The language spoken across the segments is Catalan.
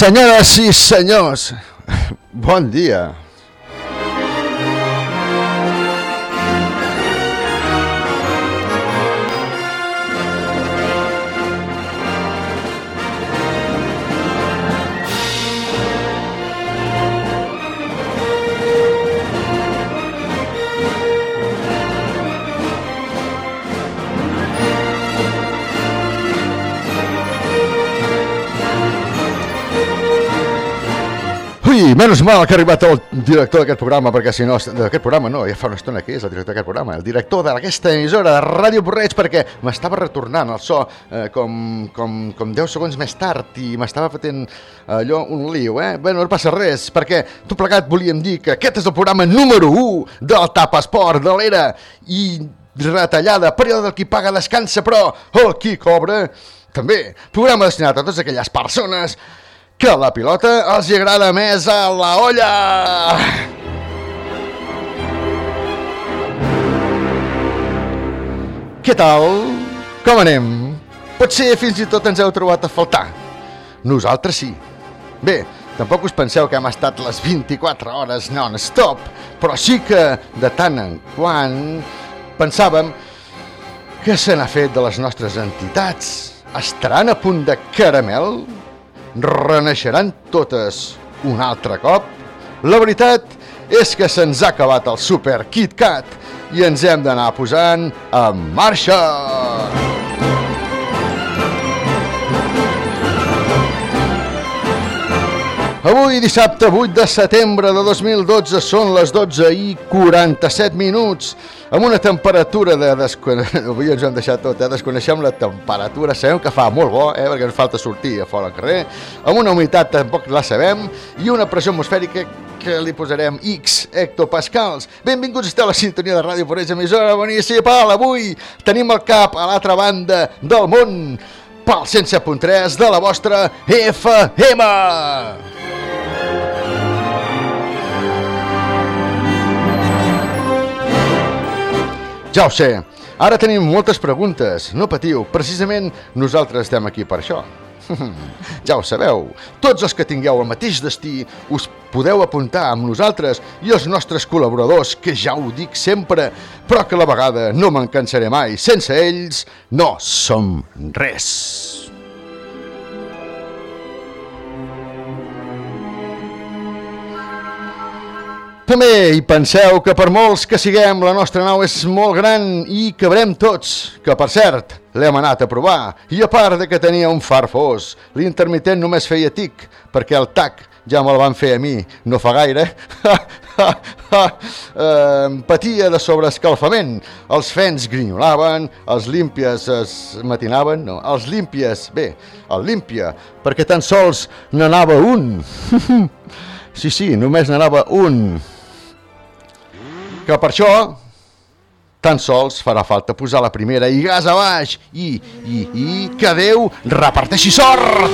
Senyores i senyors, bon dia. Menys mal que ha arribat el director d'aquest programa, perquè si no, d'aquest programa no, ja fa una estona que és el director d'aquest programa, el director d'aquesta emissora de Ràdio Porreig, perquè m'estava retornant el so eh, com, com, com 10 segons més tard i m'estava fotent allò un lío, eh? Bé, no passa res, perquè tot plegat volíem dir que aquest és el programa número 1 del Tapesport de l'era i retallada, període del qui paga descansa, però el qui cobra també. Programa destinat a totes aquelles persones que la pilota els agrada més a la olla. Què tal? Com anem? Potser fins i tot ens heu trobat a faltar. Nosaltres sí. Bé, tampoc us penseu que hem estat les 24 hores non-stop, però sí que de tant en quant pensàvem que se n'ha fet de les nostres entitats. Estaran a punt de caramel? Reneixeran totes un altre cop? La veritat és que se'ns ha acabat el Super Kit Kat i ens hem d'anar posant en marxa! Avui, dissabte 8 de setembre de 2012, són les 12 i 47 minuts, amb una temperatura de... Descone... Avui ens hem deixat tot, eh? Desconeixem la temperatura, sabem que fa molt bo, eh? Perquè ens falta sortir a fora al carrer, amb una humitat tampoc la sabem, i una pressió atmosfèrica que li posarem X hectopascals. Benvinguts, a la sintonia de Ràdio Foreix, emissora municipal. Avui tenim el cap a l'altra banda del món, pel 107.3 de la vostra FM. Ja ho sé, ara tenim moltes preguntes, no patiu, precisament nosaltres estem aquí per això. ja ho sabeu, tots els que tingueu el mateix destí us podeu apuntar amb nosaltres i els nostres col·laboradors, que ja ho dic sempre, però que a la vegada no me'n mai. Sense ells no som res. També hi penseu que per molts que siguem, la nostra nau és molt gran i cabrem tots, que per cert, l'hem anat a provar, i a part de que tenia un far fos, l'intermitent només feia tic, perquè el tac ja me'l van fer a mi, no fa gaire, eh, patia de sobreescalfament, els fens grinyolaven, els límpies es matinaven, no, els límpies, bé, el límpia, perquè tan sols n'anava un. sí, sí, només n'anava un que per això tan sols farà falta posar la primera i gas a baix i, i, i que Déu reparteixi sort!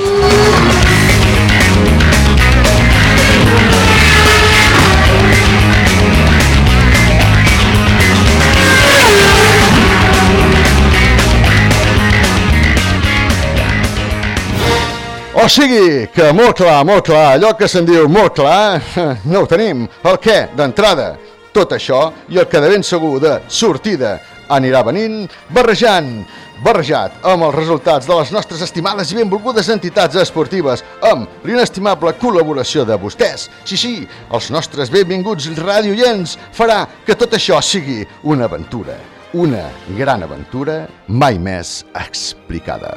O sigui, que molt clar, molt clar, allò que se'n diu molt clar, no ho tenim. El què? D'entrada, tot això i el que de ben segur de sortida anirà venint barrejant, barrejat amb els resultats de les nostres estimades i benvolgudes entitats esportives, amb l'inestimable col·laboració de vostès. Sí, sí, els nostres benvinguts radioients farà que tot això sigui una aventura, una gran aventura mai més explicada.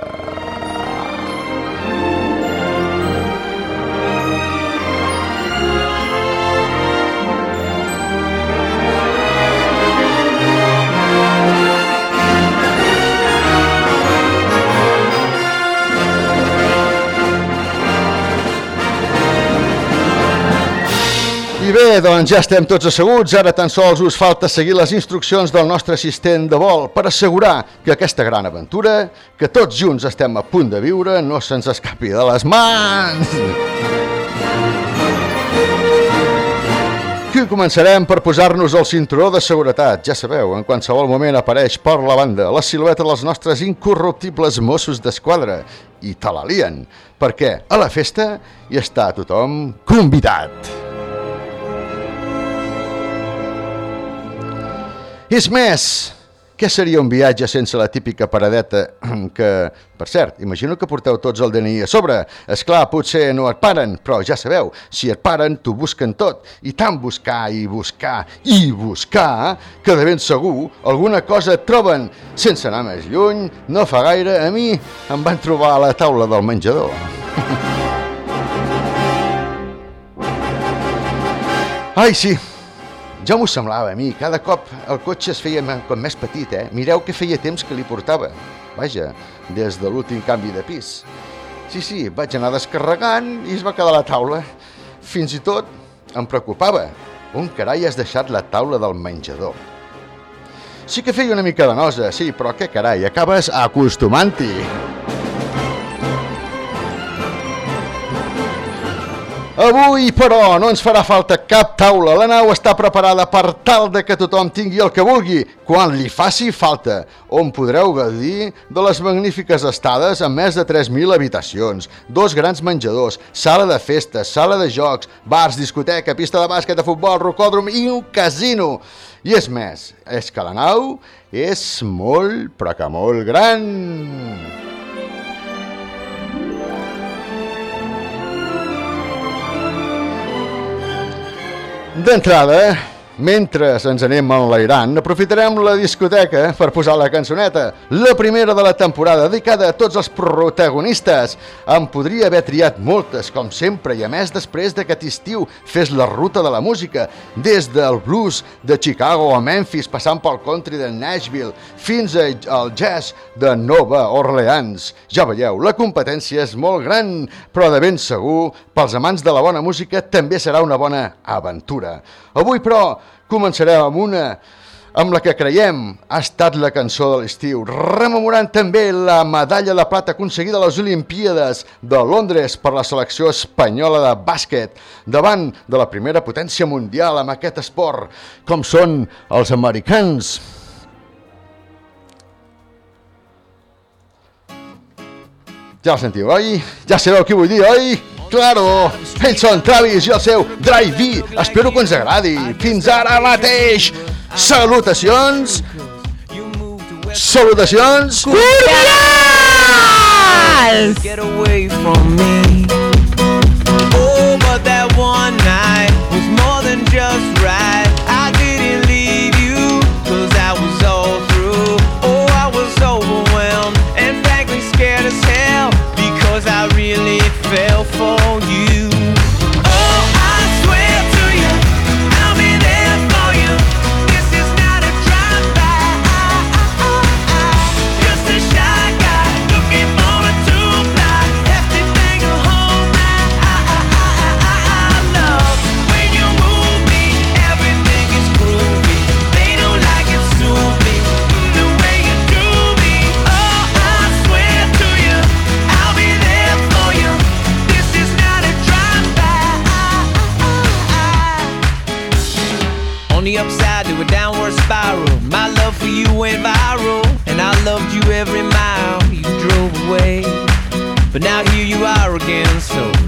Doncs ja estem tots asseguts, ara tan sols us falta seguir les instruccions del nostre assistent de vol per assegurar que aquesta gran aventura, que tots junts estem a punt de viure, no se'ns escapi de les mans. Aquí començarem per posar-nos el cinturó de seguretat. Ja sabeu, en qualsevol moment apareix per la banda la silueta dels nostres incorruptibles Mossos d'Esquadra i te la lien, perquè a la festa hi està tothom convidat. És més, què seria un viatge sense la típica paradeta que, per cert, imagino que porteu tots el DNI a sobre. És clar, potser no et paren, però ja sabeu, si et paren, t'ho busquen tot. I tant buscar i buscar i buscar, que de ben segur alguna cosa et troben. Sense anar més lluny, no fa gaire, a mi em van trobar a la taula del menjador. Ai, sí, ja m'ho semblava a mi, cada cop el cotxe es feia com més petit, eh? Mireu que feia temps que li portava. Vaja, des de l'últim canvi de pis. Sí, sí, vaig anar descarregant i es va quedar la taula. Fins i tot em preocupava. On carai has deixat la taula del menjador? Sí que feia una mica de nosa, sí, però què carai, acabes acostumant-hi. Avui, però, no ens farà falta cap taula. La nau està preparada per tal de que tothom tingui el que vulgui, quan li faci falta, on podreu gaudir de les magnífiques estades amb més de 3.000 habitacions, dos grans menjadors, sala de festes, sala de jocs, bars, discoteca, pista de bàsquet, de futbol, rocòdrom i un casino. I és més, és que la nau és molt, però que molt gran. D'entrada, mentre ens anem enlairant, aprofitarem la discoteca per posar la cançoneta, la primera de la temporada, dedicada a tots els protagonistes. Em podria haver triat moltes, com sempre, i a més després d'aquest estiu fes la ruta de la música, des del blues de Chicago a Memphis, passant pel country de Nashville, fins al jazz de Nova Orleans. Ja veieu, la competència és molt gran, però de ben segur, pels amants de la bona música també serà una bona aventura. Avui, però, començarem amb una amb la que creiem ha estat la cançó de l'estiu, rememorant també la medalla de plata aconseguida a les Olimpíades de Londres per la selecció espanyola de bàsquet, davant de la primera potència mundial amb aquest esport, com són els americans. Ja el sentiu, oi? Ja sabeu què vull dir, oi? Claro! Ells són Travis i el seu Drive-B. Espero que ens agradi. Fins ara mateix! Salutacions! Salutacions! Cordials! Get away from me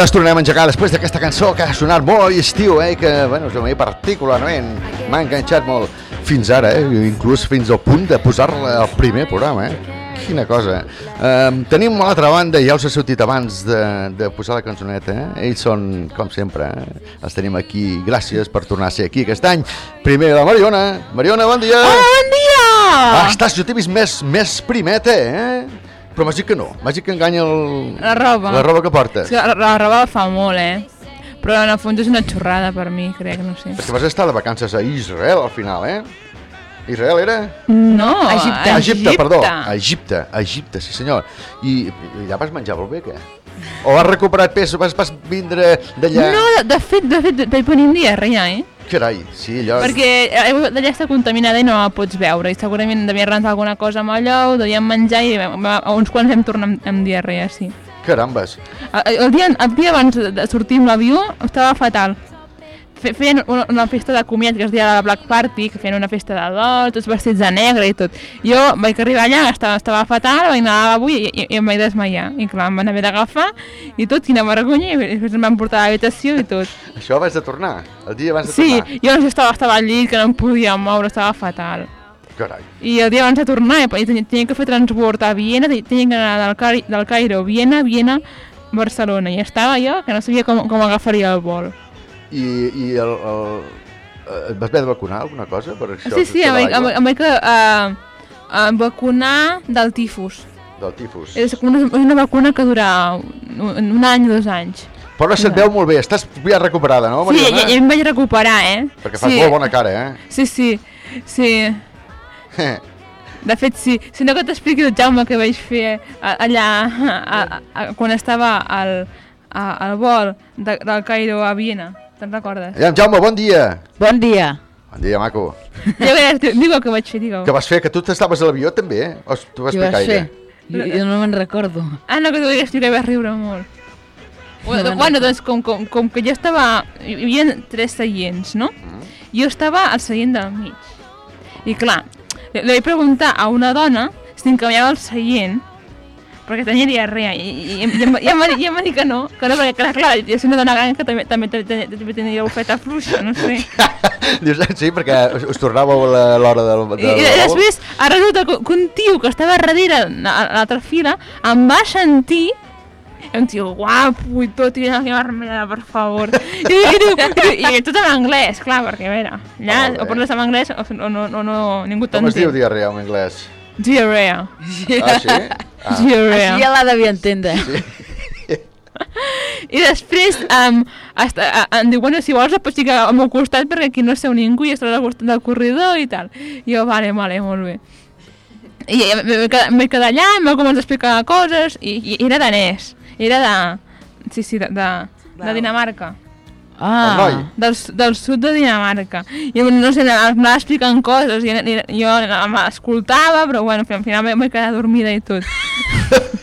les tornem a engegar després d'aquesta cançó que ha sonat molt estiu, eh? Que, bueno, a mi particularment m'ha enganxat molt fins ara, eh? Inclús fins al punt de posar-la al primer programa, eh? Quina cosa. Um, tenim a l'altra banda, ja us he sortit abans de, de posar la cançoneta, eh? Ells són, com sempre, eh? els tenim aquí. Gràcies per tornar a ser aquí aquest any. Primer la Mariona. Mariona, bon dia! Hola, bon dia! Ah, estàs, jo t'he vist més, més primeta, eh? Però m'has dit que no, m'has dit que enganya el... La roba. La roba que portes. Sí, la, la roba fa molt, eh? Però en el fons és una xorrada per mi, crec, no sé. És que vas estar de vacances a Israel al final, eh? Israel era? No, Egipte. a Egipte, perdó. Egipte, Egipte, sí senyor. I, i allà vas menjar molt bé, què? O has recuperat pes, vas, vas vindre d'allà... No, de, de fet, de fet, vaig venir un dia ria, eh? Carai, sí, allò... Perquè l'aigua d'allà està contaminada i no la pots veure. I segurament devia rentar alguna cosa amb allò, ho devíem menjar i va- uns quants vam tornar amb, amb diarrea, sí. Carambes. El, el, dia, el dia abans de sortir amb l'avió estava fatal. Fe- Feien una, una festa de comiat que es deia la Black Party, que feien una festa de dol, tots vestits de negre i tot. Jo vaig arribar allà, estava, estava fatal, vaig anar a l'avui i, i, i em vaig desmaiar. I clar, em van haver d'agafar i tot, quina vergonya, i després em van portar a l'habitació i tot. Això abans de tornar, el dia abans de Sí, tornar. jo no sé, estava, estava al llit, que no em podia moure, estava fatal. Carai. I el dia abans de tornar, i tenia, que fer transbord a Viena, te- tenia que anar del, Cari, del Cairo, Viena, Viena, Barcelona. I estava jo que no sabia com, com agafaria el vol. I, i el, el, eh, et vas haver de vacunar alguna cosa per això? Sí, sí, em vaig, em, vaig uh, uh, vacunar del tifus. Del tifus. És una, una vacuna que dura un, un any o dos anys. Però se't veu molt bé, estàs ja recuperada, no, Sí, ja, Mariona? ja em vaig recuperar, eh? Perquè fas sí. molt bona cara, eh? Sí, sí, sí. De fet, sí. Si no que t'expliqui el Jaume que vaig fer a- allà a, a, a, quan estava al, a, al vol de, del Cairo a Viena. Te'n recordes? Ja, Jaume, bon dia. Bon dia. Bon dia, maco. Ja veuràs, di- digue el que vaig fer, digue Que vas fer? Que tu t'estaves a l'avió també, eh? O t'ho vas explicar fer? ella? Jo, jo no me'n recordo. Ah, no, que t'ho digues tu que vas riure molt. Bueno, me'n bueno doncs com, com, com que jo estava... Hi havia tres seients, no? Jo estava al seient del mig. I clar, li, li vaig preguntar a una dona si em canviava el seient perquè tenia diarrea i, i, i, i, em, i, em, i va dir que no, que no, perquè clar, clar, jo soc una dona gran que també, també, també tenia bufeta fluixa, no sé. Dius, sí, perquè us, tornàveu a l'hora del, I, del i després, ara resulta que, que un tio que estava darrere, a l'altra fila, em va sentir un tio guapo i tot, i una vermellada, per favor. I, i, i, i, i tot en anglès, clar, perquè a veure, allà bé. o parles en anglès o, o no, o no, ningú Com es diu t'entén. diarrea en anglès? Diarrea. Ah, sí? Ah. Diarrea. Així ja l'ha devia entendre. I després um, hasta, a, em diu, bueno, si vols et pots ficar al meu costat perquè aquí no seu ningú i estaràs al costat del corredor i tal. I jo, vale, vale, molt bé. I vaig quedar allà, em va començar a explicar coses i, i era danès. Era de... Sí, sí, de, de, de Dinamarca. Ah, El noi. Del, del sud de Dinamarca. I no sé, em anava explicant coses i, i jo escoltava, però bueno, al final em vaig quedar dormida i tot.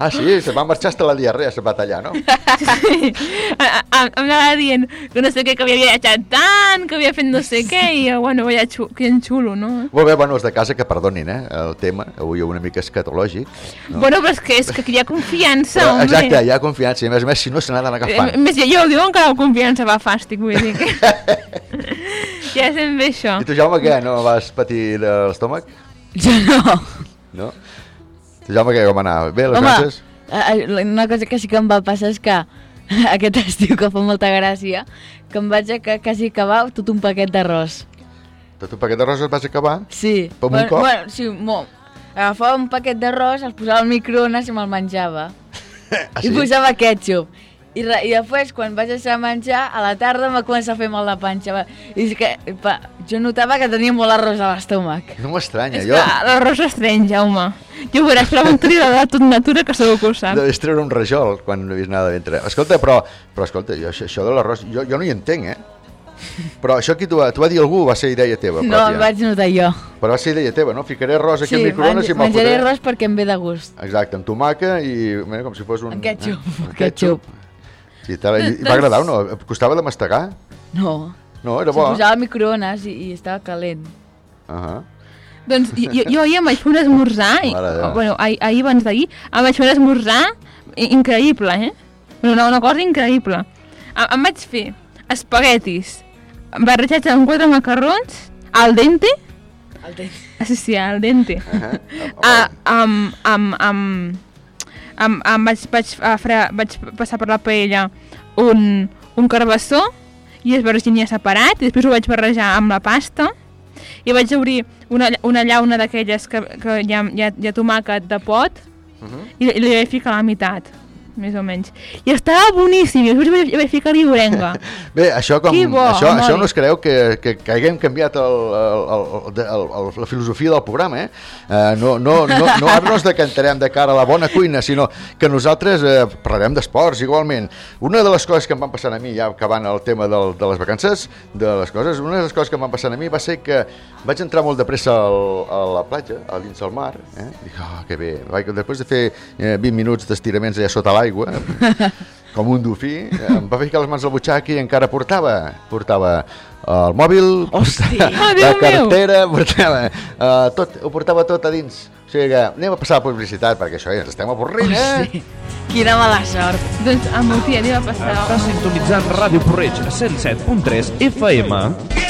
Ah, sí, se va marxar hasta la diarrea, se va tallar, no? Sí. A- a- Em anava dient que no sé què, que havia viatjat tant, que havia fet no sé què, i jo, bueno, veia xu que en xulo, no? Molt bé, bueno, els de casa que perdonin, eh, el tema, avui una mica escatològic. no? Bueno, però és que, és que aquí hi ha confiança, Però, home. exacte, hi ha confiança, i a més a més, si no se Eh, agafant. Més, jo, jo ho diuen que la confiança va fàstic, vull dir que... ja sent bé això. I tu, Jaume, què? No vas patir l'estómac? jo no. No? Jaume, què? Com anava? Bé, les Home, vacances? eh, eh, una cosa que sí que em va passar és que aquest estiu que fa molta gràcia, que em vaig a quasi acabar tot un paquet d'arròs. Tot un paquet de roses vas acabar? Sí. Per un bueno, cop? Bueno, sí, molt. agafava un paquet d'arròs, el posava al microones i me'l menjava. Ah, I posava ketchup. I, re, I després, quan vaig deixar de menjar, a la tarda va començar a fer mal la panxa. I és que, pa, jo notava que tenia molt arròs a l'estómac. No m'estranya, És jo... que l'arròs estrany, Jaume. Jo veuràs, preguntar-li a la tot natura que segur que ho sap. Deuis treure un rajol quan no he vist nada dintre. Escolta, però, però escolta, jo, això, això de l'arròs, jo, jo no hi entenc, eh? Però això aquí t'ho va, va dir algú va ser idea teva? No, pròpia? em vaig notar jo. Però va ser idea teva, no? Ficaré arròs aquí Sí, al microones i me'l menjaré arròs perquè em ve de gust. Exacte, amb tomaca i mira, com si fos un... Amb ketchup, Eh? amb ketchup. Sí, te, i, i va agradar o no? Costava de mastegar? No, No, era se bo. posava al microones i, i estava calent. Uh -huh. Doncs jo, jo, ahir em vaig fer un esmorzar, i, bueno, ahir, ahir abans d'ahir, em vaig fer un esmorzar i- increïble, eh? Bueno, una, una cosa increïble. Em, em vaig fer espaguetis barrejats amb quatre macarrons, al dente, temps. ah, sí, sí, al dente, Uh -huh. ah, amb, amb, amb, amb, amb, vaig, vaig, a fre, vaig passar per la paella un, un carbassó i es barregenia separat i després ho vaig barrejar amb la pasta i vaig obrir una, una llauna d'aquelles que, que hi, ha, hi, ha, hi ha tomàquet de pot i, i li vaig ficar a la meitat més o menys. I estava boníssim, i després vaig, vaig ficar-hi orenga. Bé, això, com, bo, això, això no es creu que, que, que haguem canviat el, el, el, el, el, la filosofia del programa, eh? Uh, no, no, no, no ara no ens decantarem de cara a la bona cuina, sinó que nosaltres eh, parlarem d'esports igualment. Una de les coses que em van passar a mi, ja acabant el tema del, de les vacances, de les coses, una de les coses que em van passar a mi va ser que vaig entrar molt de pressa al, a la platja, a dins del mar, eh? Dic, oh, que bé. Vaig, després de fer eh, 20 minuts d'estiraments allà sota l'aigua, com un dofí, em va ficar les mans al butxac i encara portava, portava el mòbil, Hòstia. Oh, la Déu meu! cartera, portava, uh, tot, ho portava tot a dins. O sigui que anem a passar la publicitat, perquè això ja ens estem avorrint, eh? Sí. Quina mala sort. doncs amb el tia li va passar... Està sintonitzant Ràdio Porreig 107.3 FM.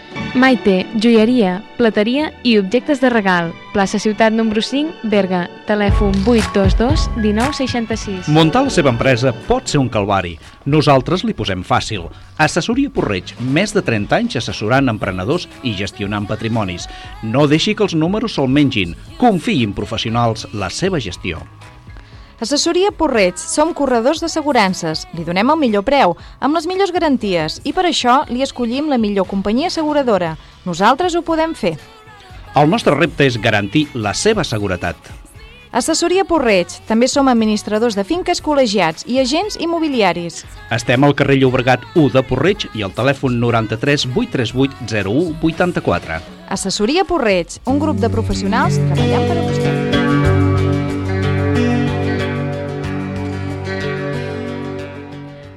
Maite, joieria, plateria i objectes de regal. Plaça Ciutat número 5, Berga. Telèfon 822 1966. Muntar la seva empresa pot ser un calvari. Nosaltres li posem fàcil. Assessoria Porreig, més de 30 anys assessorant emprenedors i gestionant patrimonis. No deixi que els números se'l mengin. En professionals la seva gestió. Assessoria Porreig, som corredors d'assegurances. Li donem el millor preu, amb les millors garanties, i per això li escollim la millor companyia asseguradora. Nosaltres ho podem fer. El nostre repte és garantir la seva seguretat. Assessoria Porreig, també som administradors de finques col·legiats i agents immobiliaris. Estem al carrer Llobregat 1 de Porreig i al telèfon 93 838 01 84. Assessoria Porreig, un grup de professionals treballant per a vostè.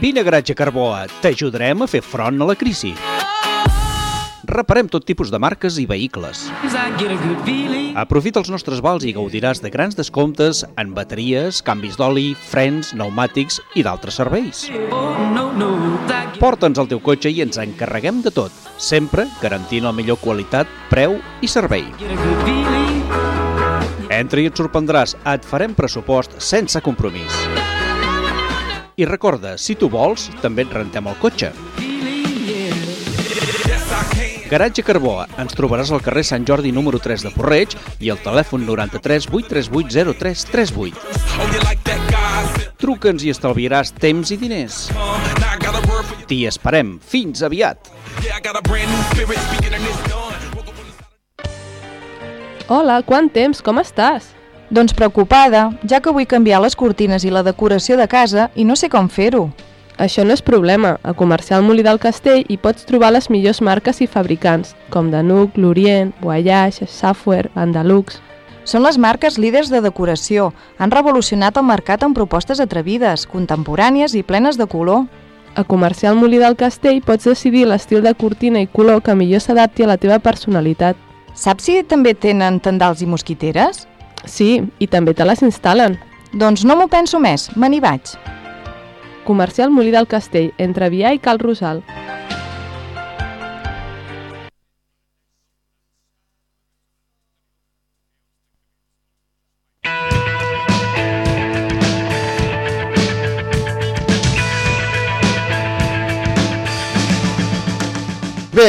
a Garatge Carboa, t'ajudarem a fer front a la crisi. Reparem tot tipus de marques i vehicles. Aprofita els nostres vals i gaudiràs de grans descomptes en bateries, canvis d'oli, frens, pneumàtics i d'altres serveis. Porta'ns el teu cotxe i ens encarreguem de tot, sempre garantint la millor qualitat, preu i servei. Entra i et sorprendràs, et farem pressupost sense compromís. I recorda, si tu vols, també et rentem el cotxe. Garatge Carboa. Ens trobaràs al carrer Sant Jordi número 3 de Porreig i al telèfon 93 838 0338. Truca'ns i estalviaràs temps i diners. T'hi esperem. Fins aviat! Hola, quant temps? Com estàs? Doncs preocupada, ja que vull canviar les cortines i la decoració de casa i no sé com fer-ho. Això no és problema. A Comercial Molí del Castell hi pots trobar les millors marques i fabricants, com Danuc, Lorient, Voyage, Software, Andalux... Són les marques líders de decoració. Han revolucionat el mercat amb propostes atrevides, contemporànies i plenes de color. A Comercial Molí del Castell pots decidir l'estil de cortina i color que millor s'adapti a la teva personalitat. Saps si també tenen tendals i mosquiteres? Sí, i també te les instal·len. Doncs no m'ho penso més, me n'hi vaig. Comercial Molí del Castell, entre Vià i Cal Rosal.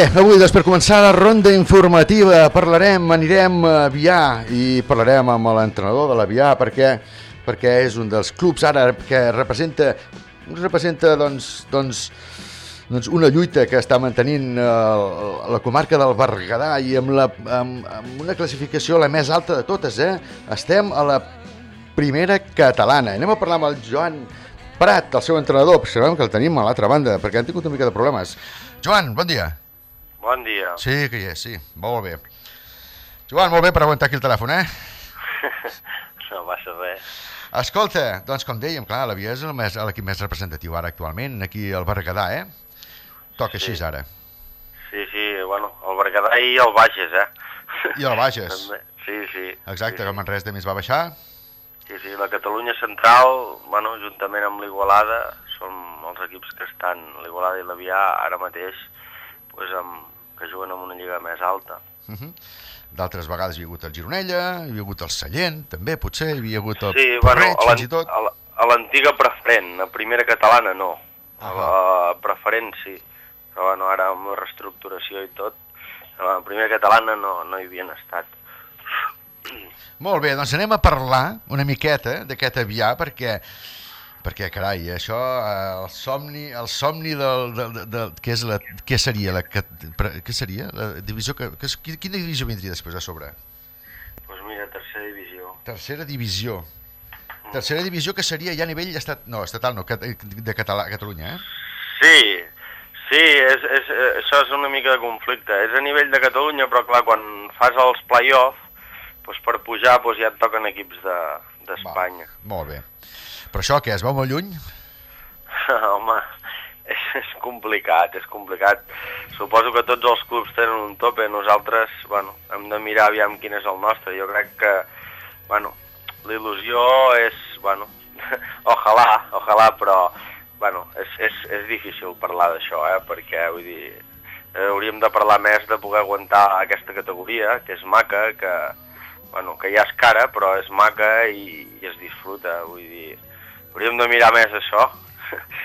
Avui, doncs, per començar la ronda informativa, parlarem, anirem a Vià i parlarem amb l'entrenador de la Vià perquè, perquè és un dels clubs ara que representa, representa doncs, doncs, doncs una lluita que està mantenint eh, la comarca del Berguedà i amb, la, amb, amb una classificació la més alta de totes, eh? Estem a la primera catalana. Anem a parlar amb el Joan Prat, el seu entrenador, sabem que el tenim a l'altra banda, perquè han tingut una mica de problemes. Joan, bon dia. Bon dia. Sí, que hi és, sí. Molt bé. Joan, molt bé per aguantar aquí el telèfon, eh? no passa res. Escolta, doncs com dèiem, clar, la Via és el més- l'equip més representatiu ara actualment, aquí al Berguedà, eh? Toca Sí. així ara. Sí, sí, bueno, el Berguedà i el Bages, eh? I el Bages. També. Sí, sí. Exacte, que el Manresa també es va baixar. Sí, sí, la Catalunya Central, bueno, juntament amb l'Igualada, són els equips que estan, l'Igualada i l'Avià, ara mateix, pues, amb, que juguen en una lliga més alta. Uh -huh. D'altres vegades hi havia hagut el Gironella, hi havia hagut el Sallent, també, potser, hi havia hagut el Sí, bueno, Porreig, a fins i tot. a la- a l'antiga preferent, la primera catalana no. A la preferent sí, però bueno, ara amb la reestructuració i tot, a la primera catalana no, no hi havien estat. Molt bé, doncs anem a parlar una miqueta d'aquest avià, perquè, perquè carai, això, eh, el somni, el somni del, del, del, del què, és la, què seria la, què seria la divisió, que, que, quina divisió vindria després a sobre? Doncs pues mira, tercera divisió. Tercera divisió. Tercera divisió que seria ja a nivell estat, no, estatal, no, de Català, Catalunya, eh? Sí, sí, és, és, eh, això és una mica de conflicte. És a nivell de Catalunya, però clar, quan fas els play-off, doncs per pujar doncs ja et toquen equips de- d'Espanya. De, Molt bé. Però això què, es veu molt lluny? Home, és, és complicat, és complicat. Suposo que tots els clubs tenen un tope, nosaltres, bueno, hem de mirar aviam quin és el nostre. Jo crec que, bueno, la il·lusió és, bueno, ojalà, ojalà, però, bueno, és, és, és difícil parlar d'això, eh, perquè, vull dir, eh, hauríem de parlar més de poder aguantar aquesta categoria, que és maca, que, bueno, que ja és cara, però és maca i, i es disfruta, vull dir, hauríem de mirar més això,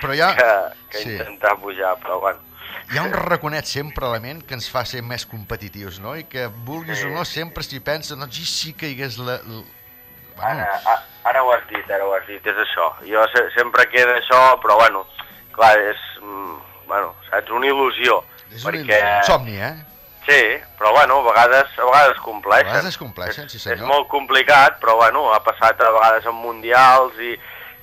Però ja... que, que sí. intentar pujar, però bueno, Hi ha un raconet sempre element que ens fa ser més competitius, no? I que vulguis Sí, o no, sempre s'hi pensa, doncs i sí que hi hagués la... la... Ara, a- ara ho has dit, ara ho has dit, és això. Jo se, sempre queda això, però bueno, clar, és, mm, bueno, saps, una il·lusió. És un perquè... somni, eh? Sí, però bueno, a vegades, a vegades compleixen. A vegades es compleixen, sí senyor. És molt complicat, però bueno, ha passat a vegades amb mundials i,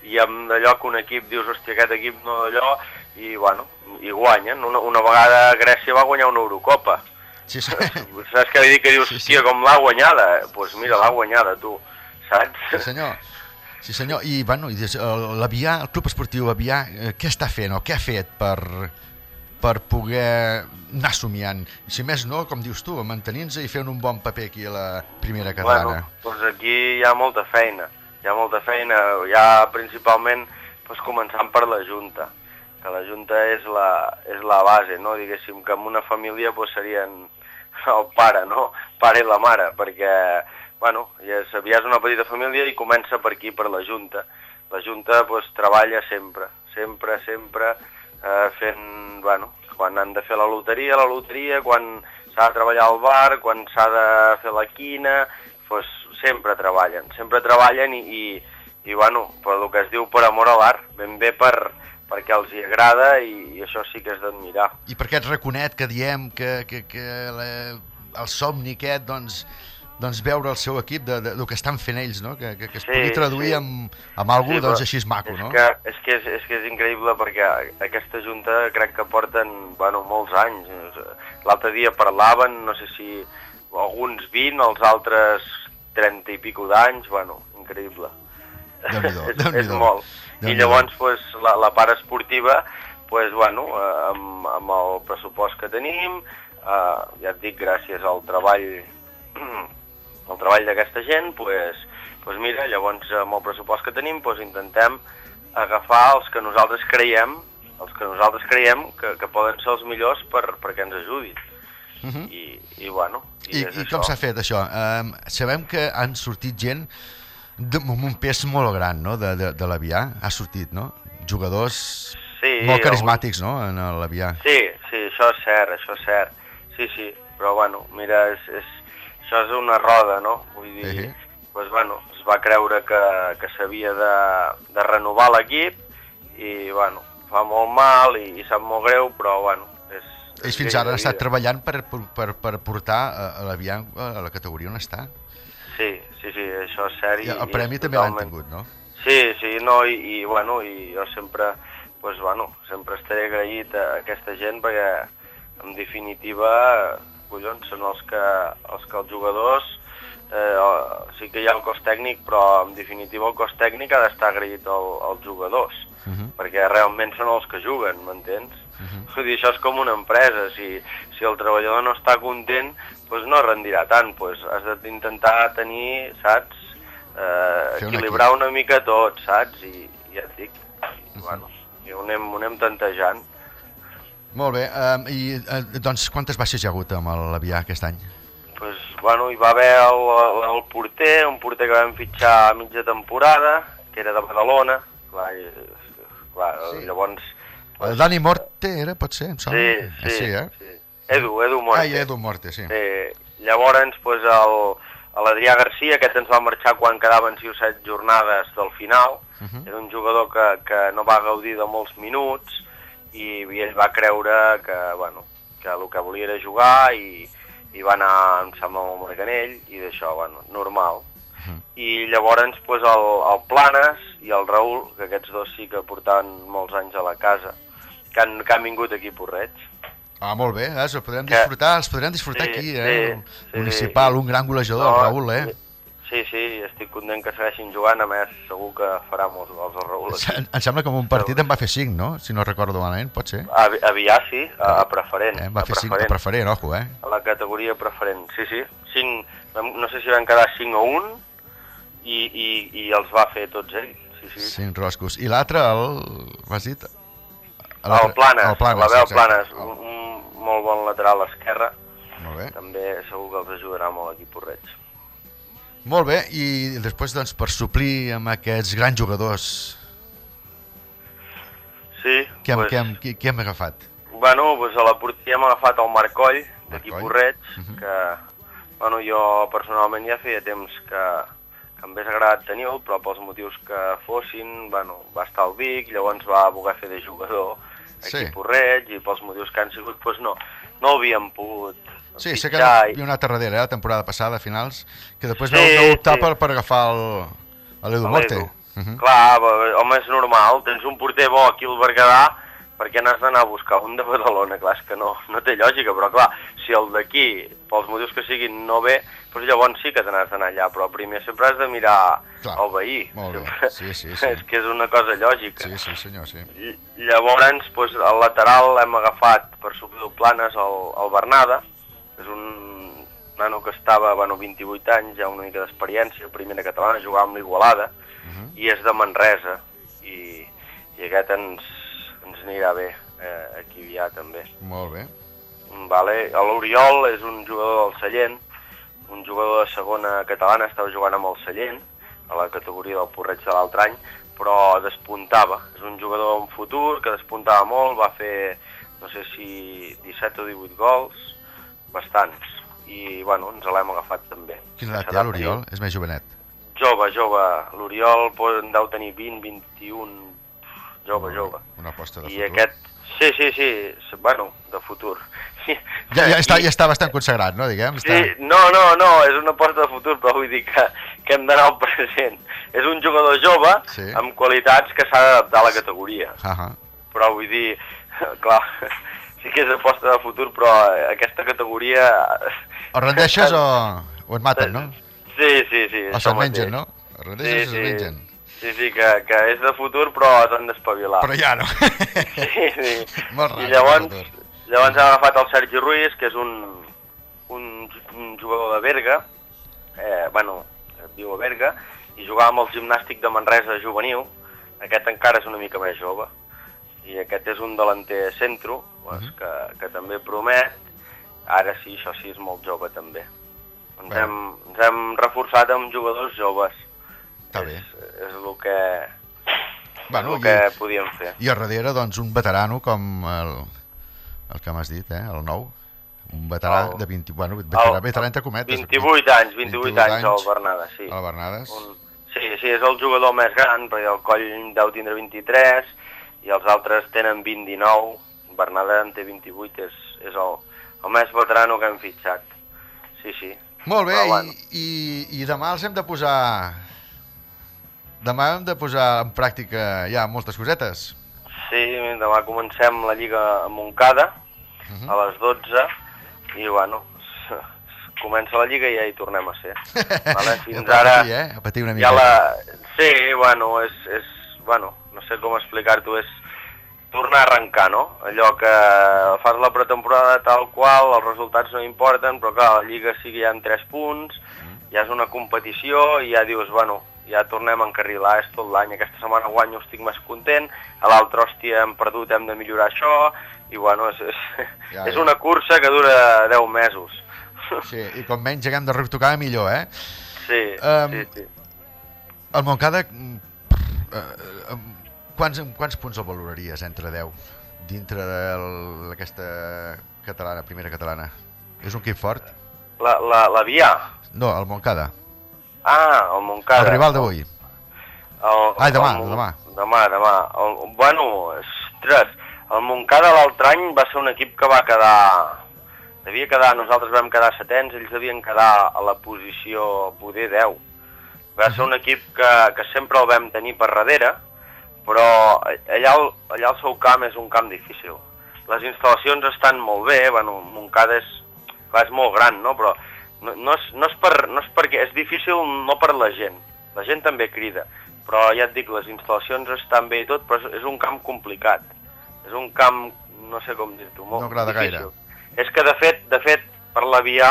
i amb d'allò que un equip dius, hòstia, aquest equip no d'allò, i bueno, i guanyen. Una, una vegada Grècia va guanyar una Eurocopa. Sí, sí. Saps què vull dir? Que dius, Sí, sí. hòstia, com l'ha guanyada? Doncs pues mira, l'ha guanyada, tu, saps? Sí, senyor. Sí, senyor. I, bueno, i l'Avià, el Club Esportiu Avià, eh, què està fent o què ha fet per, per poder anar somiant? Si més no, com dius tu, mantenint-se i fent un bon paper aquí a la primera catalana. Bueno, doncs aquí hi ha molta feina, hi ha molta feina, ja principalment doncs, començant per la Junta, que la Junta és la, és la base, no? diguéssim que en una família doncs, serien el pare, no? pare i la mare, perquè bueno, ja és, ja és una petita família i comença per aquí, per la Junta. La Junta doncs, treballa sempre, sempre, sempre, eh, fent, bueno, quan han de fer la loteria, la loteria, quan s'ha de treballar al bar, quan s'ha de fer la quina, doncs sempre treballen, sempre treballen i, i, i bueno, per el que es diu per amor a l'art, ben bé per, perquè els hi agrada i, i això sí que és d'admirar. I per aquest raconet que diem que, que, que la, el somni aquest, doncs, doncs veure el seu equip de, de, del que estan fent ells, no? que, que, que es Sí, pugui traduir sí. amb, amb alguna Sí, doncs, així maco, és no? Que, és, que és, és que és increïble perquè aquesta junta crec que porten bueno, molts anys. L'altre dia parlaven, no sé si alguns 20, els altres 30 i pico d'anys, bueno, increïble. És, és molt. I llavors pues, la, la part esportiva, pues, bueno, eh, amb, amb el pressupost que tenim, eh, ja et dic, gràcies al treball el treball d'aquesta gent, pues, pues mira, llavors amb el pressupost que tenim pues, intentem agafar els que nosaltres creiem els que nosaltres creiem que, que poden ser els millors per, perquè ens ajudin. Uh -huh. I, i bueno, i, I, i com s'ha fet això? Um, sabem que han sortit gent de, amb un pes molt gran no? de, de, de l'Avià, ha sortit, no? Jugadors Sí, molt algun- carismàtics, no?, en l'Avià. Sí, sí, això és cert, això és cert. Sí, sí, però bueno, mira, és, és, això és una roda, no? Vull dir, Sí, sí. pues, bueno, es va creure que, que s'havia de, de renovar l'equip i, bueno, fa molt mal i, i sap molt greu, però, bueno, Ells fins ara han estat treballant per, per, per, portar a, a l'Avià a la categoria on està. Sí, sí, sí, això és cert. I el premi també l'han tingut, no? Sí, sí, no, i, i bueno, i jo sempre, pues, bueno, sempre estaré agraït a aquesta gent perquè, en definitiva, collons, són els que els, que els jugadors, eh, sí que hi ha el cos tècnic, però en definitiva el cos tècnic ha d'estar agraït al, als jugadors, Uh -huh. perquè realment són els que juguen, m'entens? Mhm. Vull dir, això és com una empresa, si, si el treballador no està content, doncs no rendirà tant, doncs has d'intentar tenir, saps, eh, equilibrar una mica tot, saps? I, i ja et dic, i, bueno, i ho anem, ho anem tantejant. Molt bé, um, i uh, doncs quantes baixes hi ha hagut amb l'Avià aquest any? Pues, bueno, hi va haver el, el, el porter, un porter que vam fitxar a mitja temporada, que era de Badalona, clar, i, clar sí. llavors... El Dani Morte era, pot ser, em sembla? Sí, sí, sí, eh? sí. Edu, Edu Morte. Ai, Edu Morte, sí. Eh, llavors, pues, el, l'Adrià Garcia, aquest ens va marxar quan quedaven 6 o 7 jornades del final, Uh -huh. era un jugador que, que no va gaudir de molts minuts i, i ell va creure que, bueno, que el que volia era jugar i, i va anar, em sembla, amb el Marganell i d'això, bueno, normal. I llavors pues, el, el Planes i el Raül, que aquests dos sí que portaven molts anys a la casa, que han, que han vingut aquí a Porreig. Ah, molt bé, eh? els podrem Que- disfrutar, els podrem disfrutar Sí, aquí, eh? sí, el sí, municipal, sí. un gran golejador, el Raül, eh? Sí, sí, estic content que segueixin jugant, a més segur que farà molts gols el Raül. Em, em sembla que en un partit en va fer 5, no? Si no recordo malament, pot ser. A, a Vià sí, a, a preferent. Eh? Va a fer 5 a preferent, ojo, eh? A la categoria preferent, sí, sí. Cinc, vam- no sé si van quedar 5 a 1 i, i, i els va fer tots ell. Sí, sí. 5 roscos. I l'altre, el... M'has dit? El Planes, el Planes, la veu exacte. Planes, un, un molt bon lateral esquerre. Molt bé. També segur que els ajudarà molt aquí a Porreig. Molt bé, i després, doncs, per suplir amb aquests grans jugadors, Sí, què hem, pues, què hem, qui, qui hem agafat? Bueno, doncs a la porteria hem agafat el Marc Coll, d'aquí. Porreig, Mhm. que bueno, jo personalment ja feia temps que, que em hauria agradat tenir-lo, però pels motius que fossin, bueno, va estar al Vic, llavors va voler fer de jugador aquí Sí. Porreig, i pels motius que han sigut, doncs no, no havíem pogut Sí, sé que hi i- havia una altra darrere, eh, la temporada passada, a finals, que després Sí, vau, vau optar sí. per, per agafar l'Edu Morte. l'Edu. Mhm. Clar, va- home, és normal, tens un porter bo aquí al Berguedà, perquè n'has d'anar a buscar un de Badalona, clar, és que no, no té lògica, però clar, si el d'aquí, pels motius que siguin, no ve, doncs llavors sí que te n'has d'anar allà, però primer sempre has de mirar Clar, el veí. molt bé, Sempre- sí, sí, sí. és que és una cosa lògica. Sí, sí, senyor, sí. Ll- Llavors, doncs, al lateral hem agafat per subir el planes el, el Bernada, és un nano que estava, bueno, 28 anys, ja una mica d'experiència, primera catalana, jugava amb l'Igualada, Mhm. i és de Manresa, i, i aquest ens, ens anirà bé, eh, aquí ja també. Molt bé. Vale. L'Oriol és un jugador del Sallent, un jugador de segona catalana, estava jugant amb el Sallent, a la categoria del Porreig de l'altre any, però despuntava. És un jugador en futur que despuntava molt, va fer, no sé si 17 o 18 gols, bastants. I, bueno, ens l'hem agafat també. Quina edat té l'Oriol? És més jovenet. Jove, jove. L'Oriol en deu tenir 20, 21, jove, jove. Una aposta de I futur. aquest... Sí, sí, sí, bueno, de futur. Sí. Ja, ja, està, ja està bastant consagrat, no, diguem? Sí, Està... no, no, no, és una aposta de futur, però vull dir que, que hem d'anar al present. És un jugador jove Sí. amb qualitats que s'ha d'adaptar a la categoria. Ah, ah. Però vull dir, clar, sí que és aposta de futur, però aquesta categoria... O rendeixes o, o et maten, no? Sí, sí, sí. O se'n mengen, no? O rendeixes o se'n mengen. Sí, sí, que, que és de futur, però s'han d'espavilar. Però ja no. Sí, sí. Molt raro, I llavors, llavors hem agafat el Sergi Ruiz, que és un, un, un jugador de Berga, eh, bueno, viu a Berga, i jugava amb el gimnàstic de Manresa juvenil. Aquest encara és una mica més jove. I aquest és un delanter centro, pues, que, que també promet. Ara sí, això sí, és molt jove també. Ens, Bueno. hem, ens hem reforçat amb jugadors joves. Està bé. És el que, Bueno, el que i, podíem fer. I a darrere, doncs, un veterano com el, el que m'has dit, eh? El nou. Un veterà El- de 20... Bueno, veterà, el- veterà entre cometes. 28 anys, 28, anys, el Bernades, sí. El Bernades. Un, sí, sí, és el jugador més gran, perquè el coll deu tindre 23 i els altres tenen 29. Bernada en té 28, és, és el, el més veterano que hem fitxat. Sí, sí. Molt bé, bueno. i, i, i demà els hem de posar... Demà hem de posar en pràctica ja moltes cosetes. Sí, demà comencem la Lliga a Montcada Mhm. a les 12 i, bueno, comença la Lliga i ja hi tornem a ser. Vale? Fins A ara... patir, eh? A patir una mica. Ja la... Sí, bueno, és, és... Bueno, no sé com explicar-t'ho, és tornar a arrencar, no? Allò que fas la pretemporada tal qual, els resultats no importen, però clar, la Lliga sí que hi ha 3 punts, ja és una competició i ja dius, bueno, ja tornem a encarrilar, és tot l'any, aquesta setmana guanyo, estic més content, a l'altra, hòstia, hem perdut, hem de millorar això, i bueno, és, és, Ja, és ja. una cursa que dura 10 mesos. Sí, i com menys haguem de retocar, millor, eh? Sí, Em, sí, sí. El Montcada, mm, eh, quants, quants punts el valoraries entre 10 dintre d'aquesta catalana, primera catalana? És un equip fort? La, la, la Via, No, el Montcada. ah, el Montcada. El rival d'avui. Ai, demà, el demà. Demà, demà. El, bueno, ostres, el Montcada l'altre any va ser un equip que va quedar... Devia quedar, nosaltres vam quedar setens, ells devien quedar a la posició poder 10. Va ser un equip que, que sempre el vam tenir per darrere, però allà el, allà el seu camp és un camp difícil. Les instal·lacions estan molt bé, bueno, Montcada és, clar, és molt gran, no? però no, no, és, no, és per, no és perquè és difícil no per la gent, la gent també crida, però ja et dic, les instal·lacions estan bé i tot, però és, és un camp complicat, és un camp, no sé com dir-t'ho, molt No agrada difícil. gaire. És que de fet, de fet, per la via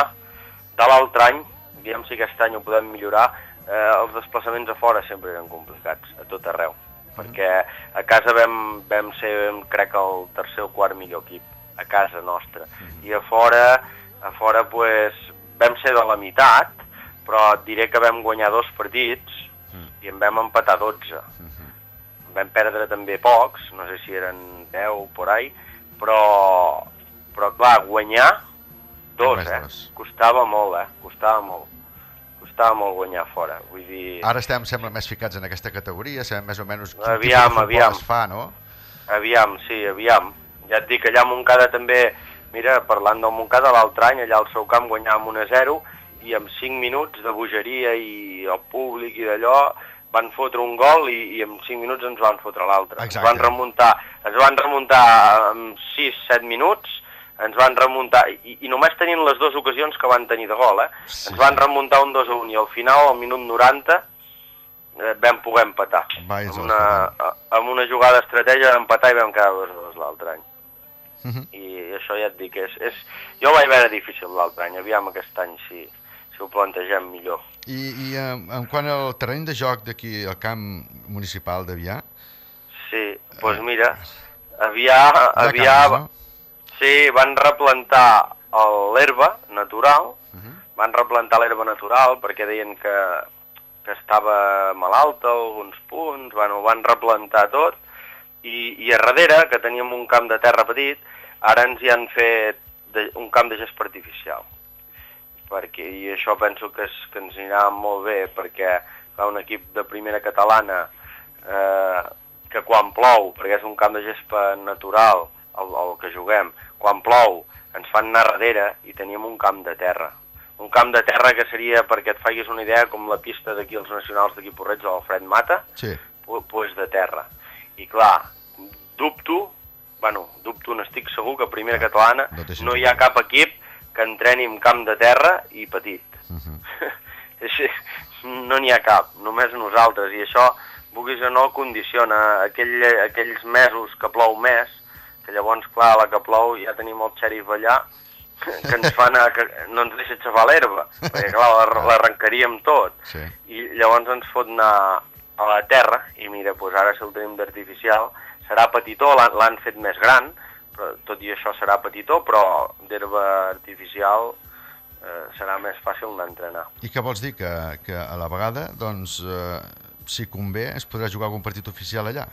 de l'altre any, aviam si aquest any ho podem millorar, eh, els desplaçaments a fora sempre eren complicats, a tot arreu. Perquè a casa vam, vam ser, crec, el tercer o quart millor equip, a casa nostra. I a fora, a fora pues, vam ser de la meitat, però et diré que vam guanyar dos partits i en vam empatar 12. Vam perdre també pocs, no sé si eren 10 por ahí, però, però clar, guanyar dos, eh? Costava molt, eh? Costava molt. Costava molt guanyar fora. Vull dir... Ara estem, sembla, més ficats en aquesta categoria, sabem més o menys quin Aviam, tipus de aviam. es fa, no? Aviam, sí, aviam. Ja et dic, allà a Montcada també, mira, parlant del Montcada, l'altre any, allà al seu camp guanyàvem 1 a 0 i amb 5 minuts de bogeria i el públic i d'allò van fotre un gol i, i en 5 minuts ens van fotre l'altre. Ens van remuntar, ens van remuntar en 6-7 minuts, ens van remuntar, i, i només tenint les dues ocasions que van tenir de gol, eh? Sí. Ens van remuntar un 2 a 1 i al final, al minut 90, eh, vam poder empatar. Vai, amb, una, a- amb una jugada d'estratègia d'empatar i vam quedar 2 a 2 l'altre any. Mhm. I això ja et dic, és, és... jo ho vaig veure difícil l'altre any, aviam aquest any si, si ho plantegem millor. I, i en, en quant al terreny de joc d'aquí, al camp municipal d'Avià, Sí, doncs mira, Avià, hi ha Avià, camps, no? Sí, van replantar l'herba natural, Mhm. van replantar l'herba natural perquè deien que, que estava malalta alguns punts, bueno, ho van replantar tot, i, i a darrere, que teníem un camp de terra petit, ara ens hi han fet de, un camp de gespa artificial. Perquè, I això penso que, és, que ens anirà molt bé, perquè clar, un equip de primera catalana eh, que quan plou, perquè és un camp de gespa natural, el, el que juguem, quan plou ens fan anar darrere i teníem un camp de terra. Un camp de terra que seria, perquè et facis una idea, com la pista d'aquí als nacionals d'aquí Porreig, o Fred Mata, Sí. pu- pues de terra. I clar, dubto, bueno, dubto, n'estic segur que a primera catalana no no hi ha cap equip que entreni en camp de terra i petit. Així, no n'hi ha cap, només nosaltres, i això, vulguis o no, condiciona aquell, aquells mesos que plou més, que llavors, clar, a la que plou ja tenim el xèrif allà, que ens fan a, que no ens deixa xafar l'herba, perquè clar, la- l'arrencaríem tot. Sí. I llavors ens fot anar a la terra, i mira, doncs ara si el tenim d'artificial, serà petitó, l'han l'han fet més gran, però tot i això serà petitó, però d'herba artificial eh, serà més fàcil d'entrenar. I què vols dir? Que, que a la vegada, doncs, eh, si convé, es podrà jugar algun partit oficial allà?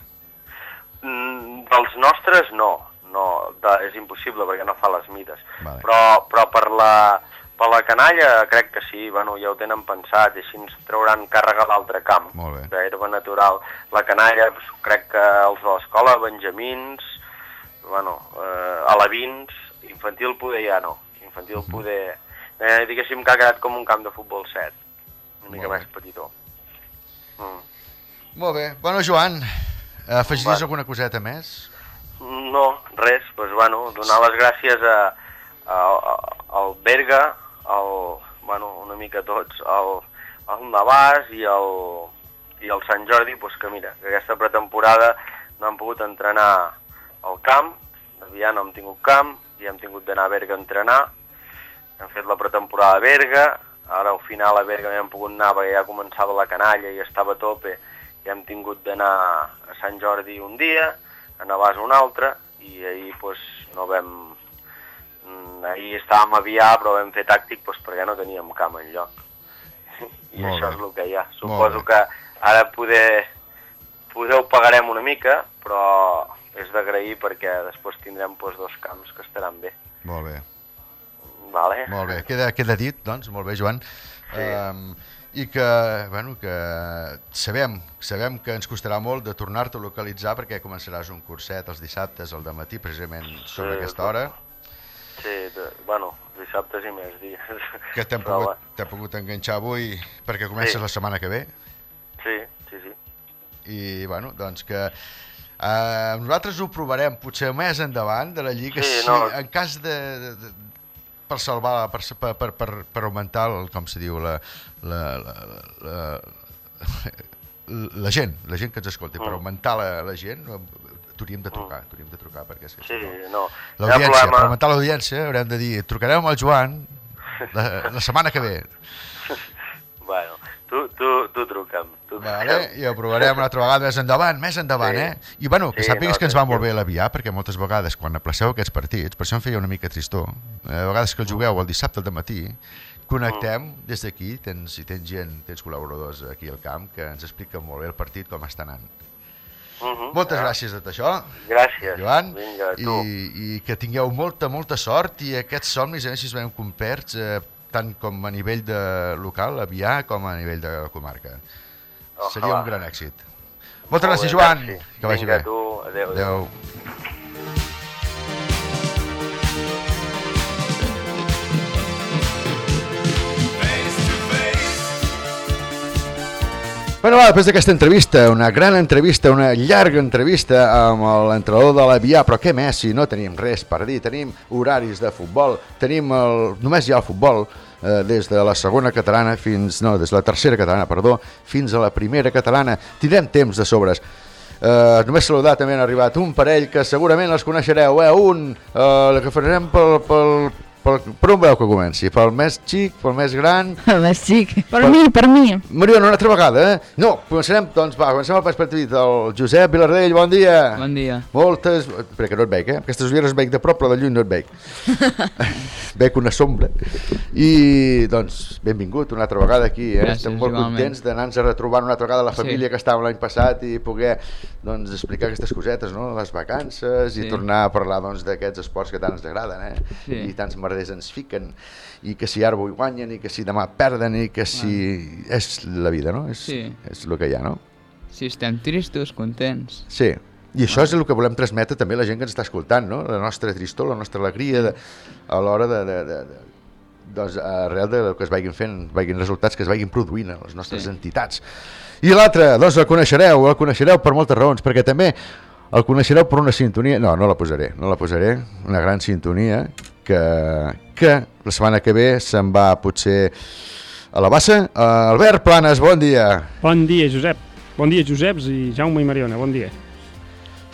Mm, dels nostres no, no de, és impossible perquè no fa les mides. Vale. Però, però per, la, per la canalla crec que sí, bueno, ja ho tenen pensat i així ens trauran càrrega a l'altre camp, d'herba natural. La canalla crec que els de l'escola, benjamins, bueno, eh, alevins, infantil poder ja no. Infantil Mhm. poder... Eh, diguéssim que ha quedat com un camp de futbol set, una mica Molt bé. més petitó. Mm. Molt bé. Bueno, Joan, afegiries Bueno. alguna coseta més? No, res, doncs, bueno, donar les gràcies a, a, a, al Berga, al, bueno, una mica tots, al, al Navàs i al, i al Sant Jordi, doncs que mira, que aquesta pretemporada no han pogut entrenar al camp, ja no hem tingut camp, i hem tingut d'anar a Berga a entrenar, hem fet la pretemporada a Berga, ara al final a Berga no hem pogut anar perquè ja començava la canalla i estava a tope, i hem tingut d'anar a Sant Jordi un dia, a Navàs un altre, i ahir pues, no vam... mm, Ahir estàvem a Vià, però vam fer tàctic pues, perquè no teníem camp enlloc. I Molt això bé. és el que hi ha. Suposo que ara poder, poder ho pagarem una mica, però és d'agrair perquè després tindrem pues, dos camps que estaran bé. Molt bé. Vale? Molt bé, queda, queda dit, doncs, molt bé, Joan. Sí. Um, I que, bueno, que sabem, sabem que ens costarà molt de tornar-te a localitzar perquè començaràs un curset els dissabtes al matí precisament sobre Sí, aquesta tot. hora, Sí, de, bueno, dissabtes i més dies. que t'hem pogut, pogut enganxar avui perquè comences Sí. la setmana que ve. Sí, sí, sí. I, bueno, doncs que eh, nosaltres ho provarem potser més endavant de la Lliga, Sí, si, no. en cas de, de per salvar, per, per, per, per, per augmentar, el, com se diu, la, la, la, la, la gent, la gent que ens escolti, per Mm. augmentar la, la gent, t'hauríem de trucar, t'hauríem de trucar, perquè és que Sí, no. L'audiència, problema. per augmentar l'audiència haurem de dir, trucarem al Joan la, la setmana que ve, Bueno, tu, tu, tu truca'm. Tu Vale, i ho provarem una altra vegada més endavant, més endavant, Sí. eh? I bueno, que Sí, sàpigues no, que ens va molt bé l'aviar, perquè moltes vegades quan aplaceu aquests partits, per això em feia una mica tristor, eh, a vegades que el jugueu el dissabte al matí, connectem Mm. des d'aquí, tens, si tens gent, tens col·laboradors aquí al camp que ens expliquen molt bé el partit, com està anant. Mhm. Moltes Ja. gràcies a tot això, Gràcies. Joan, Vinga, i, tu. i que tingueu molta, molta sort i aquests somnis, a veure si es veuen complerts, eh, tant com a nivell de local, aviar, com a nivell de la comarca. Ojalà. Seria un gran èxit. Moltes Molt gràcies, Joan. Que vagi Vinga, bé. tu. Adéu, Adéu. Bueno, va, després d'aquesta entrevista, una gran entrevista, una llarga entrevista amb l'entrenador de l'Avià, però què més si no tenim res per dir? Tenim horaris de futbol, tenim el, només hi ha el futbol, eh, des de la segona catalana fins, no, des de la tercera catalana, perdó, fins a la primera catalana. Tindrem temps de sobres. Eh, només saludar també han arribat un parell que segurament els coneixereu, eh? un eh, que farem pel, pel, pel, per on veu que comenci? Pel més xic, pel més gran? El més xic. Per mi, per mi. Mariona, una altra vegada, eh? No, començarem, doncs va, comencem el pas partit. El Josep Vilardell, bon dia. Bon dia. Moltes... Perquè no et veig, eh? Aquestes ulleres veig de prop, però de lluny no et veig. veig una sombra. I, doncs, benvingut una altra vegada aquí, eh? Gràcies, Estem molt igualment. contents d'anar-nos a retrobar una altra vegada la Sí. família que estàvem l'any passat i poder, doncs, explicar aquestes cosetes, no? Les vacances i Sí. tornar a parlar, doncs, d'aquests esports que tant ens agraden, eh? Sí. I tants merders ens fiquen i que si ara avui guanyen i que si demà perden i que si... És la vida, no? És, Sí. és el que hi ha, no? Si estem tristos, contents. Sí, i això és el que volem transmetre també a la gent que ens està escoltant, no? la nostra tristor, la nostra alegria de, a l'hora de, de, de, de doncs, arrel del que es vagin fent, vagin resultats que es vagin produint a les nostres sí. entitats. I l'altre, doncs el coneixereu, el coneixereu per moltes raons, perquè també el coneixereu per una sintonia, no, no la posaré, no la posaré, una gran sintonia que, que la setmana que ve se'n va potser a la bassa. Uh, Albert Planes, bon dia. Bon dia, Josep. Bon dia, Joseps i Jaume i Mariona, bon dia.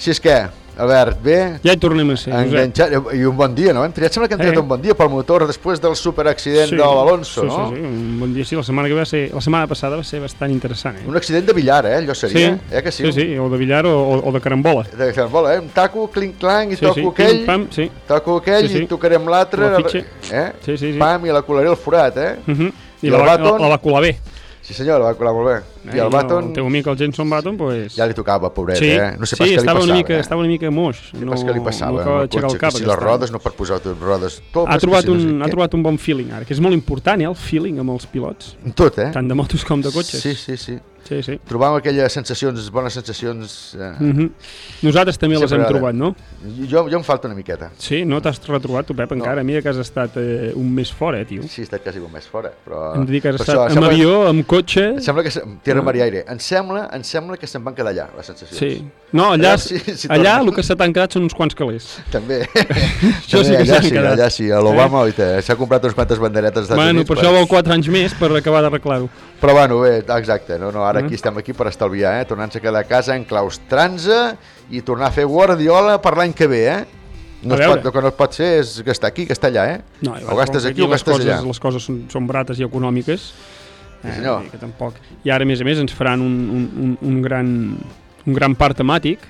Si és que, Albert, bé? Ja hi tornem a ser, enganxat. I un bon dia, no? Hem triat, sembla que hem triat eh. un bon dia pel motor després del superaccident sí, de l'Alonso, sí, no? Sí, sí, un bon dia, sí. La setmana, que va ser, la setmana passada va ser bastant interessant, eh? Un accident de billar, eh? Allò seria, sí, eh? Que sí, sí, sí, o de billar o, o, de carambola. De carambola, eh? Un taco, clinc-clanc, i Sí, toco sí, aquell, pim, pam, sí. toco aquell Sí, sí. i tocarem l'altre, La eh? Sí, sí, sí. Pam, i la colaré al forat, eh? Uh -huh. I, I la, el va, Baton? la, la va colar bé. Sí senyor, va colar molt bé. I el Baton... El teu amic, el Jenson Baton, pues... Ja li tocava, pobret, sí, eh? No sé sí, pas què li estava passava, una mica, eh? estava una mica moix. No, pas què li passava, no, el cotxe, el cap. que si les rodes no per posar rodes toves, ha trobat, si no un, sé ha trobat un bon feeling ara, que és molt important, eh, el feeling amb els pilots. Tot, eh? Tant de motos com de cotxes. Sí, sí, sí. Sí, sí. Trobàvem aquelles sensacions, bones sensacions... Eh, Mm -hmm. Nosaltres també les sempre hem ara. trobat, no? Jo, jo em falta una miqueta. Sí, no t'has retrobat tu, Pep, encara. Mira que has estat eh, un mes fora, eh, tio. Sí, he estat quasi un mes fora, però... Hem de dir que has per estat això, amb sembla- avió, amb cotxe... Em sembla que... Tierra, Ah. mar i aire. Em sembla, em sembla que se'n van quedar allà, les sensacions. Sí. No, allà, Allà sí, sí, allà el que t'han quedat són uns quants calés. També. Això sí que allà s'han sí, quedat. allà sí. A l'Obama eh? s'ha comprat unes quantes banderetes Bueno, Units. per això vol 4 anys més per acabar d'arreglar-ho. Però bueno, bé, exacte, no, no, ara Mm. aquí estem aquí per estalviar, eh? tornant-se a quedar a casa, enclaustrança i tornar a fer Guardiola per l'any que ve, eh? No es pot, el que no es pot ser és gastar aquí, gastar allà, eh? No, o gastes aquí o gastes coses, allà. Les coses són, són barates i econòmiques. Sí, senyor. vull dir que tampoc. I ara, a més a més, ens faran un, un, un, un, gran, un gran parc temàtic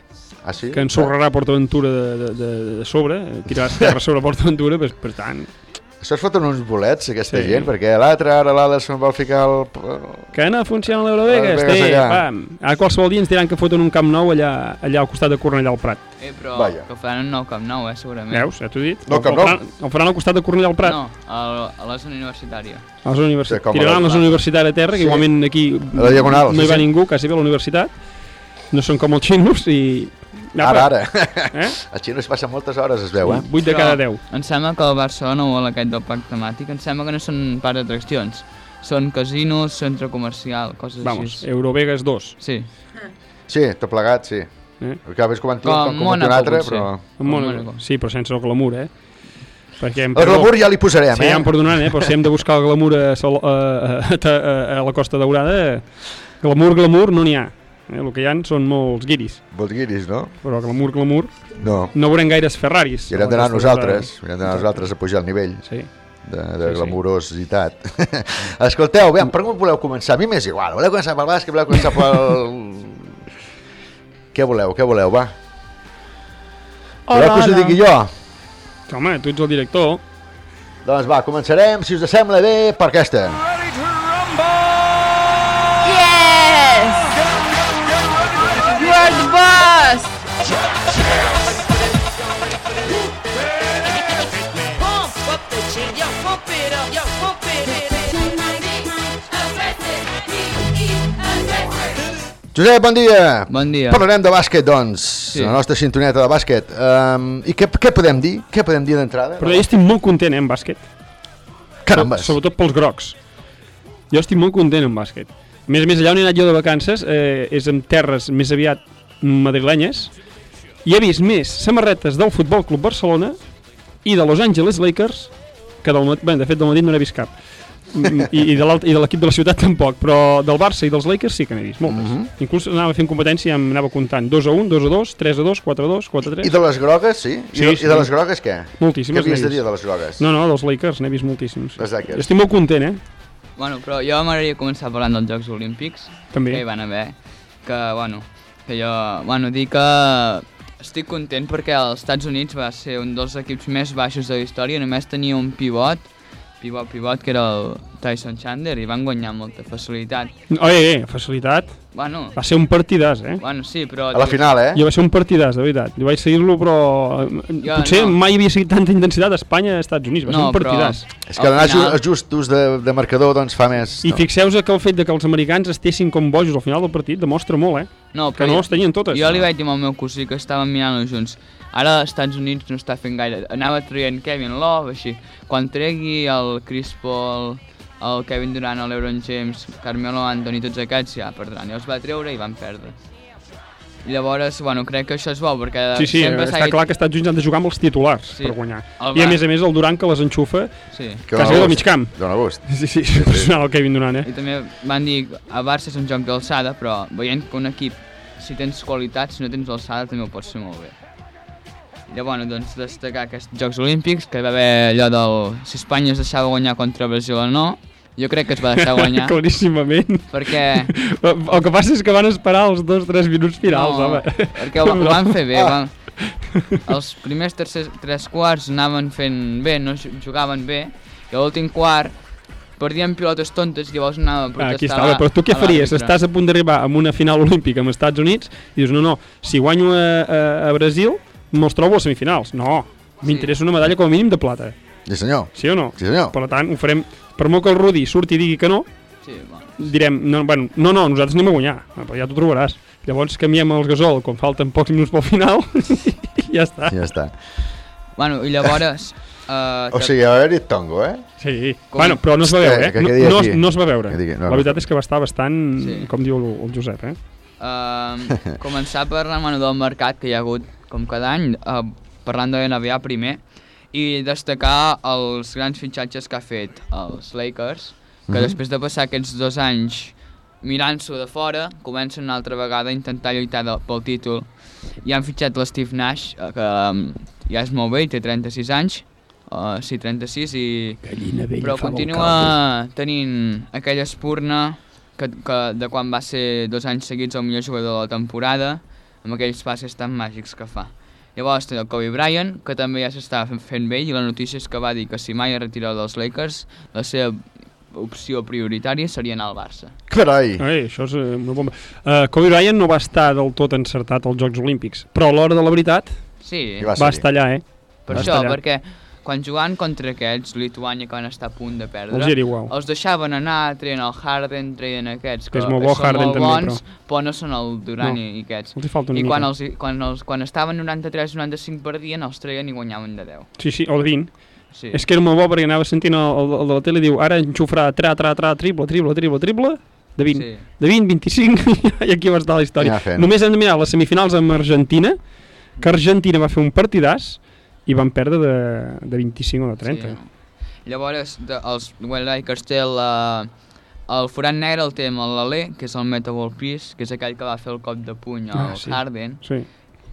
ah, sí? que ensorrarà PortAventura de, de, de, de sobre, eh, tirarà terra sobre PortAventura, per, per tant... Això es foten uns bolets, aquesta Sí. gent, perquè l'altre, ara l'Ada se'n vol ficar el... Que no funciona l'Eurovegas, té, allà. pam. Ara qualsevol dia ens diran que foten un camp nou allà, allà al costat de Cornellà al Prat. Eh, però Vaja. que faran un nou Camp Nou, eh, segurament. Veus? Ja t'ho he dit. No, El- Camp el Nou. faran- El faran al costat de Cornellà al Prat. No, a, a la zona universitària. A la zona universitària. Sí, a Tiraran la- zona universitària a terra, que Sí. igualment aquí A la diagonal, no hi sí, va sí. ningú, quasi bé a la universitat. No són com els xinos i... Ara, ara. Eh? A Xina es passen moltes hores, es veu, eh? 8 de cada 10. Em sembla que el Barcelona o aquest del parc temàtic, em sembla que no són parc d'atraccions. Són casinos, centre comercial, coses Vamos, així. Eurovegas 2. Sí. Sí, tot plegat, sí. Eh? Que ves com un, Com com, com un altre, però... En Mónaco. Sí, però sense el glamour, eh? Perquè em El glamour ja li posarem, sí, eh? ja em perdonaran, eh? Però si hem de buscar el glamour a, a, a, a, a la Costa Daurada, glamour, glamour, no n'hi ha. Eh? El que hi ha són molts guiris. Molts guiris, no? Però glamour, glamour... No. No veurem gaires Ferraris. I haurem d'anar nosaltres, haurem d'anar nosaltres a pujar el nivell sí. de, de Sí, sí. glamurositat. Escolteu, bé, per on voleu començar? A mi m'és igual, voleu començar pel bàsquet, voleu començar pel... què voleu, què voleu, va? voleu que us ho hola. digui jo? Home, tu ets el director. Doncs va, començarem, si us sembla bé, per aquesta. Yes! Josep, bon dia. Bon dia. Parlarem de bàsquet, doncs, Sí. la nostra sintoneta de bàsquet. Um, I què, què podem dir? Què podem dir d'entrada? Però jo estic molt content, eh, en bàsquet. Carambes. So- Sobretot pels grocs. Jo estic molt content en bàsquet. A més a més, allà on he anat jo de vacances eh, és en terres més aviat madrilenyes i he vist més samarretes del Futbol Club Barcelona i de Los Angeles Lakers que del, bé, de fet del Madrid no n'he vist cap i, i de l'alt- i de l'equip de la ciutat tampoc però del Barça i dels Lakers sí que n'he vist moltes Mhm. inclús anava fent competència i em anava comptant 2 a 1, 2 a 2, 3 a 2, 4 a 2 4 a 3 I de les grogues, sí? I, Sí, de, sí. I de les grogues què? Moltíssimes Què havies de dir de les grogues? no, no, dels Lakers n'he vist moltíssims Les Lakers. Estic molt content, eh? Bueno, però jo m'agradaria començar parlant dels Jocs Olímpics També. que hi van haver, que, bueno, que jo, bueno, dic que estic content perquè els Estats Units va ser un dels equips més baixos de la història, només tenia un pivot, pivot, pivot, que era el Tyson Chandler, i van guanyar amb molta facilitat. Oh, eh, eh, facilitat. Bueno, Va ser un partidàs, eh? bueno sí, però... A la final, eh? Jo va ser un partidàs, de veritat. Jo vaig seguir-lo, però eh, Jo potser no. mai havia seguit tanta intensitat a Espanya i als Estats Units. Va ser No, un partidàs. És que d'anar ju- justos de, de marcador doncs fa més... I fixeu-vos que el fet de que els americans estessin com bojos al final del partit demostra molt, eh? No, que no les tenien totes. Jo li vaig dir al meu cosí que estàvem mirant-ho junts. Ara als Estats Units no està fent gaire. Anava traient Kevin Love, així. Quan tregui el Chris Paul, el Kevin Durant, l'Ebron James, Carmelo Anthony, tots aquests ja perdran. I els va treure i van perdre. I llavors, bueno, crec que això és bo, perquè Sí, sí, sempre està dit- clar que els Estats Units han de jugar amb els titulars Sí. per guanyar. El I a més a més el Durant que les enxufa Sí. Que quasi del mig camp. Dóna gust. Sí, sí, és impressionant el Kevin Durant, eh? I també van dir a Barça és un joc d'alçada, però veient que un equip, si tens qualitat, si no tens alçada, també ho pots fer molt bé. I bueno, doncs destacar aquests Jocs Olímpics, que hi va haver allò del... si Espanya es deixava guanyar contra Brasil o no, jo crec que es va deixar guanyar. Claríssimament. Perquè... El que passa és que van esperar els dos o tres minuts finals, no, home. perquè ho, ho van fer bé, van... Els primers tercers, tres quarts anaven fent bé, no ju- jugaven bé, i l'últim quart perdien pilotes tontes, llavors anava a protestar Aquí estava, però tu què faries? Estàs a punt d'arribar a una final olímpica amb els Estats Units i dius, no, no, si guanyo a, a, a Brasil, me'ls trobo a semifinals. No, m'interessa una medalla com a mínim de plata. Sí, senyor. Sí o no? Sí, senyor. Per tant, ho farem... Per molt que el Rudi surti i digui que no, Sí, bueno. direm, no, bueno, no, no, nosaltres anem a guanyar, Ah, però ja t'ho trobaràs. Llavors canviem els gasol quan falten pocs minuts pel final i ja està. Ja està. Bueno, i llavors... Uh, O sigui, va haver-hi tongo, eh? Sí, Com- bueno, però no es va veure, eh? Que No, quedi no, aquí. es- no es va veure. Que digui, no, La no. veritat és que va estar bastant, Sí. com diu el, el Josep, eh? Uh, començar parlant bueno, del mercat que hi ha hagut com cada any, uh, parlant de NBA primer, i destacar els grans fitxatges que ha fet els Lakers, que Mhm. després de passar aquests dos anys mirant-s'ho de fora, comencen una altra vegada a intentar lluitar de, pel títol. I han fitxat l'Steve Nash, eh, que um, ja és molt vell, té 36 anys, uh, sí, 36, i... Gallina vella però continua tenint aquella espurna que, que de quan va ser dos anys seguits el millor jugador de la temporada, amb aquells passes tan màgics que fa. Llavors té el Kobe Bryant, que també ja s'està fent- vell, i la notícia és que va dir que si mai es retira dels Lakers, la seva opció prioritària seria anar al Barça. Carai! Ai, això és eh, una bomba. Uh, Kobe Bryant no va estar del tot encertat als Jocs Olímpics, però a l'hora de la veritat Sí. va, va estar allà, eh? Per va això, perquè quan jugaven contra aquests, Lituània, que van estar a punt de perdre, Els igual. els deixaven anar, treien el Harden, treien aquests, Que és molt bo són Harden molt també, bons, però... no són el Durant No, i aquests. els falta una I quan, els, quan, els, quan estaven 93-95 perdien, els treien i guanyaven de 10. Sí, sí, o de 20. Sí. És que era molt bo perquè anava sentint el, el, el de la tele i diu ara enxufrà tra, tra, tra, triple, triple, triple, triple, de 20. Sí. De 20, 25, i aquí va estar la història. Ja. Només hem de mirar les semifinals amb Argentina, que Argentina va fer un partidàs i van perdre de, de 25 o de 30. Sí. Llavors, de, els Well Lakers té la, el forat negre el té amb l'Alé, que és el Meta World Peace, que és aquell que va fer el cop de puny al Ah, sí. Harden. Sí.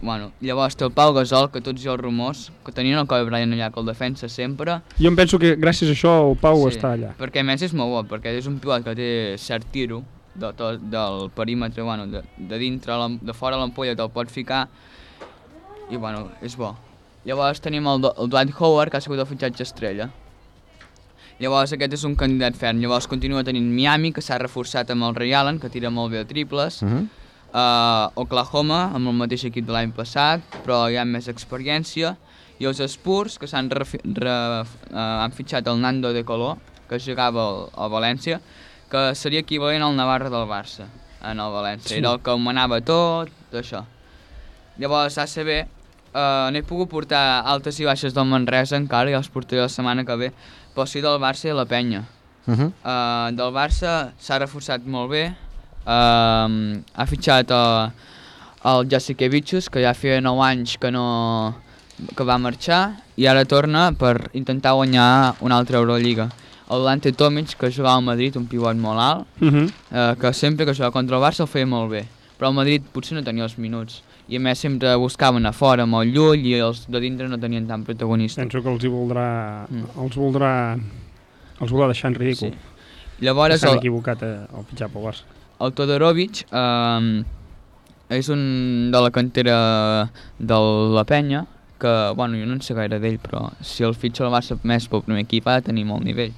Bueno, llavors té el Pau Gasol, que tots i els rumors, que tenien el Kobe Bryant allà que el defensa sempre. Jo em penso que gràcies a això el Pau està allà. Perquè a més és molt bo, perquè és un pilot que té cert tiro de tot, del perímetre, bueno, de, de dintre, de fora l'ampolla te'l pot ficar i bueno, és bo. Llavors tenim el, el Dwight Howard, que ha sigut el fitxatge estrella. Llavors aquest és un candidat ferm. Llavors continua tenint Miami, que s'ha reforçat amb el Ray Allen, que tira molt bé de triples. Mhm. uh, Oklahoma, amb el mateix equip de l'any passat, però hi ha més experiència. I els Spurs, que s'han uh, han fitxat el Nando de Coló, que jugava al, al València, que seria equivalent al Navarra del Barça, en el València. Sí. Era el que ho manava tot, això. Llavors, ACB, uh, no he pogut portar altes i baixes del Manresa encara, i els portaré la setmana que ve, però sí del Barça i la Penya. Mhm. Uh, del Barça s'ha reforçat molt bé, uh, ha fitxat uh, el Jasikevichus, que ja feia 9 anys que no que va marxar, i ara torna per intentar guanyar una altra Euroliga. El Dante Tomic, que jugava al Madrid, un pivot molt alt, Mhm. eh, que sempre que jugava contra el Barça el feia molt bé, però el Madrid potser no tenia els minuts, i a més sempre buscaven a fora molt llull i els de dintre no tenien tant protagonista. Penso que els hi voldrà... Els voldrà... Els voldrà deixar en ridícul. Sí. Llavors S'han el- equivocat eh, al pitjar pel Barça. El Todorovic eh, és un de la cantera de la penya que, bueno, jo no en sé gaire d'ell, però si el fitxa el Barça més pel primer equip ha de tenir molt nivell.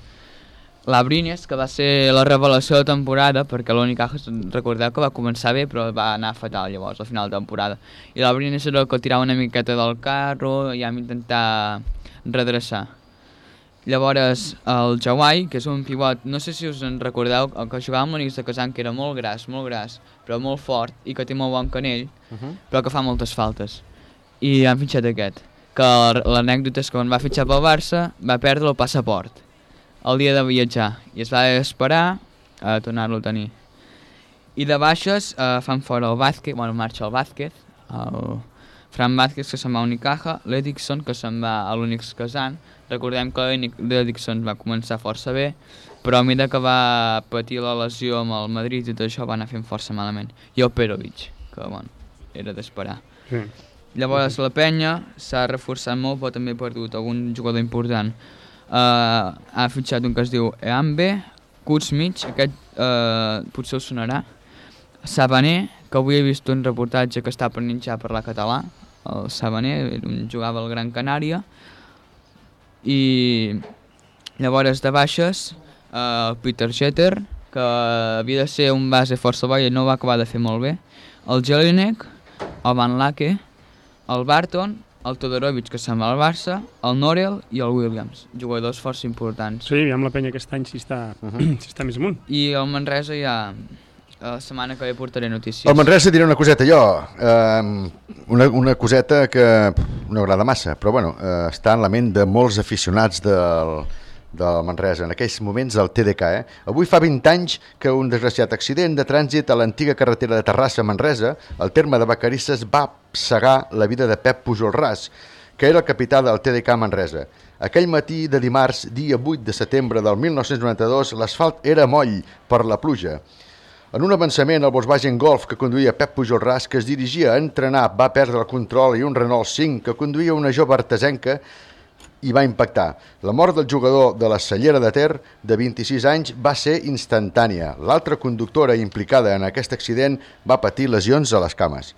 La Brines, que va ser la revelació de temporada, perquè l'Unicaja, recordeu que va començar bé, però va anar fatal llavors, al final de temporada. I la Brines era el que tirava una miqueta del carro i vam intentar redreçar. Llavors, el Jawai, que és un pivot, no sé si us en recordeu, el que jugava amb l'Unix de Kazan, que era molt gras, molt gras, però molt fort i que té molt bon canell, Uh -huh. però que fa moltes faltes. I han fitxat aquest, que l'anècdota és que quan va fitxar pel Barça va perdre el passaport el dia de viatjar i es va esperar a tornar-lo a tenir. I de baixes eh, fan fora el bàsquet, bueno, marxa el bàsquet, el Fran Vázquez que se'n va a Unicaja, l'Edixon que se'n va a l'Unix Kazan. Recordem que l'Edixon va començar força bé, però a mesura que va patir la lesió amb el Madrid i tot això va anar fent força malament. I el Perovic, que bueno, era d'esperar. Sí. Llavors la penya s'ha reforçat molt, però també ha perdut algun jugador important. Uh, ha fitxat un que es diu Eambe, Kutzmich, aquest uh, potser us sonarà, Sabaner, que avui he vist un reportatge que està aprenent ja a parlar català, el Sabaner, jugava al Gran Canària, i llavors de baixes, uh, Peter Jeter, que havia de ser un base força bo i no va acabar de fer molt bé, el Jelinek, el Van Lake, el Barton, el Todorovic, que se'n va al Barça, el Norel i el Williams, jugadors força importants. Sí, aviam la penya aquest any si està, uh -huh. si està més amunt. I el Manresa ja... La setmana que ve portaré notícies. Al Manresa diré una coseta jo, eh, una, una coseta que no agrada massa, però bueno, eh, està en la ment de molts aficionats del, del Manresa, en aquells moments del TDK. Eh? Avui fa 20 anys que un desgraciat accident de trànsit a l'antiga carretera de Terrassa a Manresa, al terme de Vacarisses, va cegar la vida de Pep Pujol Ras, que era el capità del TDK Manresa. Aquell matí de dimarts, dia 8 de setembre del 1992, l'asfalt era moll per la pluja. En un avançament, el Volkswagen Golf que conduïa Pep Pujol Ras, que es dirigia a entrenar, va perdre el control i un Renault 5 que conduïa una jove artesenca i va impactar. La mort del jugador de la Cellera de Ter, de 26 anys, va ser instantània. L'altra conductora implicada en aquest accident va patir lesions a les cames.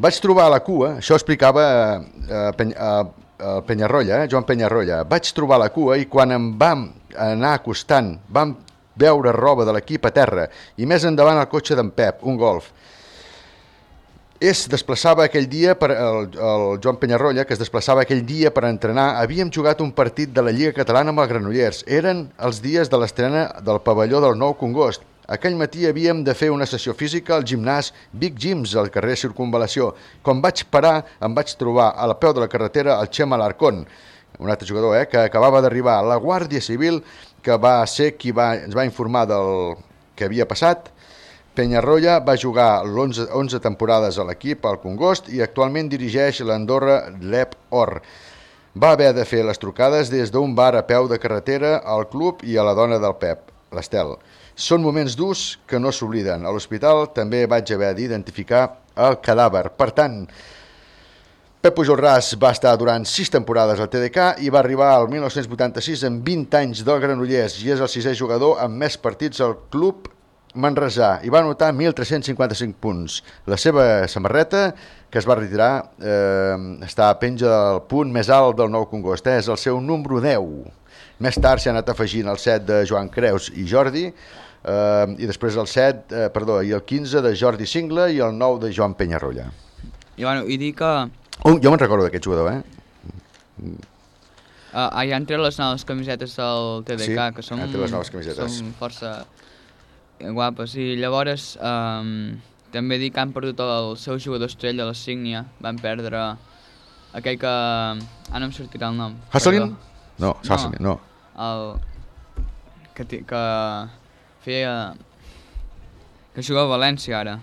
Vaig trobar a la cua, això explicava eh, Peny eh, el Penyarrolla, eh, Joan Penyarrolla, vaig trobar la cua i quan em vam anar acostant, vam veure roba de l'equip a terra i més endavant el cotxe d'en Pep, un golf. Es desplaçava aquell dia, per, el, el Joan Penyarrolla, que es desplaçava aquell dia per entrenar, havíem jugat un partit de la Lliga Catalana amb el Granollers. Eren els dies de l'estrena del pavelló del Nou Congost. Aquell matí havíem de fer una sessió física al gimnàs Big Gyms, al carrer Circunvalació. Quan vaig parar, em vaig trobar a la peu de la carretera el Xema Larcón, un altre jugador, eh, que acabava d'arribar. La Guàrdia Civil, que va ser qui va, ens va informar del que havia passat, Penyarroia va jugar 11, 11 temporades a l'equip al Congost i actualment dirigeix l'Andorra Lep Or. Va haver de fer les trucades des d'un bar a peu de carretera al club i a la dona del Pep, l'Estel. Són moments durs que no s'obliden. A l'hospital també vaig haver d'identificar el cadàver. Per tant, Pep Pujol Ras va estar durant 6 temporades al TDK i va arribar al 1986 amb 20 anys del Granollers i és el sisè jugador amb més partits al club manresà i va anotar 1.355 punts. La seva samarreta, que es va retirar, eh, està a penja del punt més alt del nou Congost, eh? és el seu número 10. Més tard s'ha anat afegint el 7 de Joan Creus i Jordi, eh, i després el 7, eh, perdó, i el 15 de Jordi Singla i el 9 de Joan Penyarrolla. I, bueno, i dir que... Oh, jo me'n recordo d'aquest jugador, eh? Uh, hi han tret les noves camisetes del TDK, Sí, que són, han tret les noves camisetes. són força guapes. I llavors um, també dir que han perdut el seu jugador estrella, la Signia. Van perdre aquell que... Ah, no em sortirà el nom. Hasselin? perdó. No, Hasselin, no. El... Que, que feia... Que juga a València ara.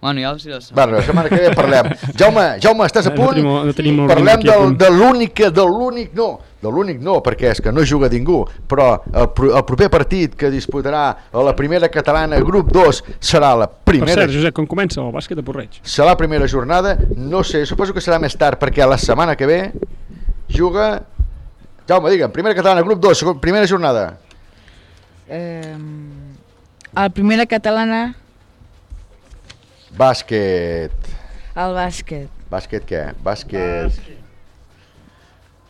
Bueno, ja diré la Va, la setmana que ve parlem. Jaume, Jaume, estàs a No punt? tenim- no tenim parlem del, punt. de l'únic, de l'únic no, de l'únic no, perquè és que no juga ningú, però el, pro- el proper partit que disputarà a la primera catalana, grup 2, serà la Per primera... cert, Josep, com comença el bàsquet a Porreig? Serà la primera jornada, no sé, suposo que serà més tard, perquè la setmana que ve juga... Jaume, digue'm, primera catalana, grup 2, segon- primera jornada. Eh, a la primera catalana, Bàsquet. el bàsquet. Bàsquet què? Bàsquet...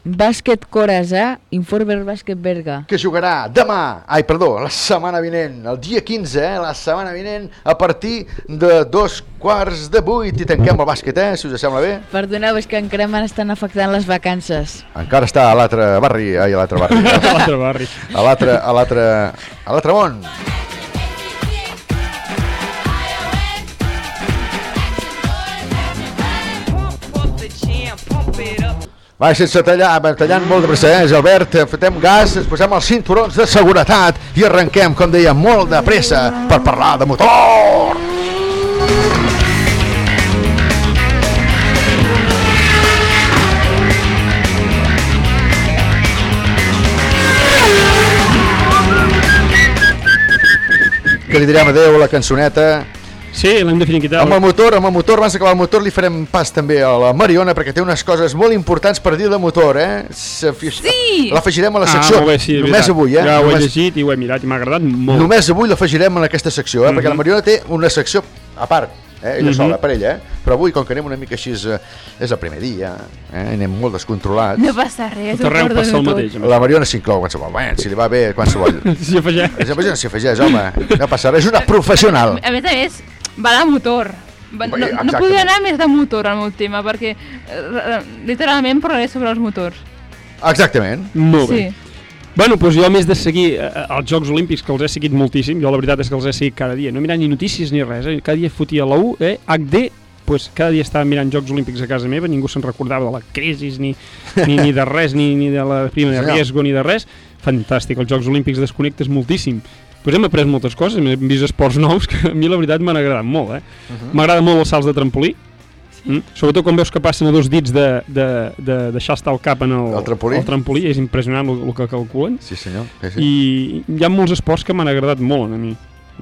Bàsquet Corazà, Informer Bàsquet Berga. Que jugarà demà, ai, perdó, la setmana vinent, el dia 15, eh, la setmana vinent, a partir de dos quarts de vuit i tanquem el bàsquet, eh, si us sembla bé. Perdoneu, és que encara m'estan afectant les vacances. Encara està a l'altre barri, ai, a l'altre barri. A l'altre barri. A l'altre, a l'altre, a l'altre món. Va, sense tallar, tallant molt de pressa, eh, Albert, eh, fotem gas, ens posem els cinturons de seguretat i arrenquem, com deia, molt de pressa per parlar de motor. Que li direm adeu a la cançoneta. Sí, l'hem de finiquitar. Amb el motor, amb el motor, abans d'acabar el motor, li farem pas també a la Mariona, perquè té unes coses molt importants per dir de motor, eh? Sí! L'afegirem a la Ah, secció, molt bé, sí, és només veritat. avui, eh? Ja ho he només, llegit i ho he mirat i m'ha agradat molt. només avui l'afegirem en aquesta secció, eh? perquè la Mhm. Mariona té una secció a part, eh? ella Mhm. sola, per ella, eh? però avui, com que anem una mica així, eh, és el primer dia, eh? anem molt descontrolats. No passa res, Tot ho arreu passa el perdono mateix. tot. La Mariona s'inclou qualsevol moment, si li va bé qualsevol. S'hi. Si afegeix, s'hi afegeix, home, no passa res, és una professional. A més a més, va de motor. Va, no, no podria anar més de motor al meu tema, perquè eh, eh, literalment parlaré sobre els motors. Exactament. Molt bé. Sí. Bueno, doncs jo a més de seguir eh, els Jocs Olímpics, que els he seguit moltíssim, jo la veritat és que els he seguit cada dia, no he mirat ni notícies ni res, eh? cada dia fotia la U, eh? HD, pues cada dia estava mirant Jocs Olímpics a casa meva, ningú se'n recordava de la crisi, ni, ni, ni de res, ni, ni de la prima de riesgo, ni de res. Fantàstic, els Jocs Olímpics desconnectes moltíssim. Pues hem après moltes coses, hem vist esports nous que a mi la veritat m'han agradat molt. Eh? Mhm. M'agrada molt els salts de trampolí, Mm? Sobretot quan veus que passen a dos dits de, de, de deixar estar el cap en el, El trampolí? el trampolí és impressionant el, el que calculen. Sí, senyor. Sí, sí. I hi ha molts esports que m'han agradat molt a mi.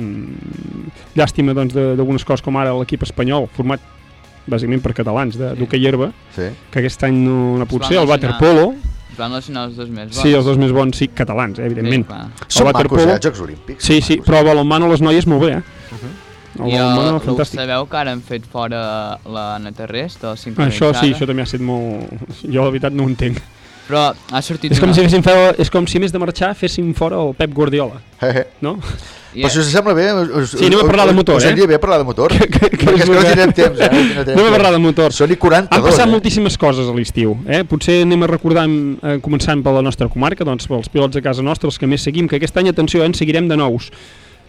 Mm, llàstima doncs de- d'algunes coses com ara l'equip espanyol, format bàsicament per catalans, de- d'hoquei sí. herba, Sí. que aquest any no, no van ser, el waterpolo, Lesionar els dos més bons. sí, els dos més bons, sí, catalans, eh, evidentment. Sí. Són macos, eh, els Jocs Olímpics. Sí, sí, però a balonmano les noies molt bé, eh? El I balonmano, el, fantàstic. sabeu que ara han fet fora l'Anna Terrés, de la Això sincronitzada? sí, això també ha estat molt... Jo la veritat no ho entenc. Però ha sortit És com, una- si fer, és com si més de marxar féssim fora el Pep Guardiola. No? Però si us sembla bé... Us, Sí, anem a parlar de motor, us, eh? Us bé parlar de motor? Que, que, Perquè és que no tindrem temps, eh? No tindrem. Anem a parlar de motor. Són-hi 42, Han passat eh? moltíssimes coses a l'estiu. Eh? Potser anem a recordar, eh, començant per la nostra comarca, doncs pels pilots de casa nostra, els que més seguim, que aquest any, atenció, eh, en seguirem de nous.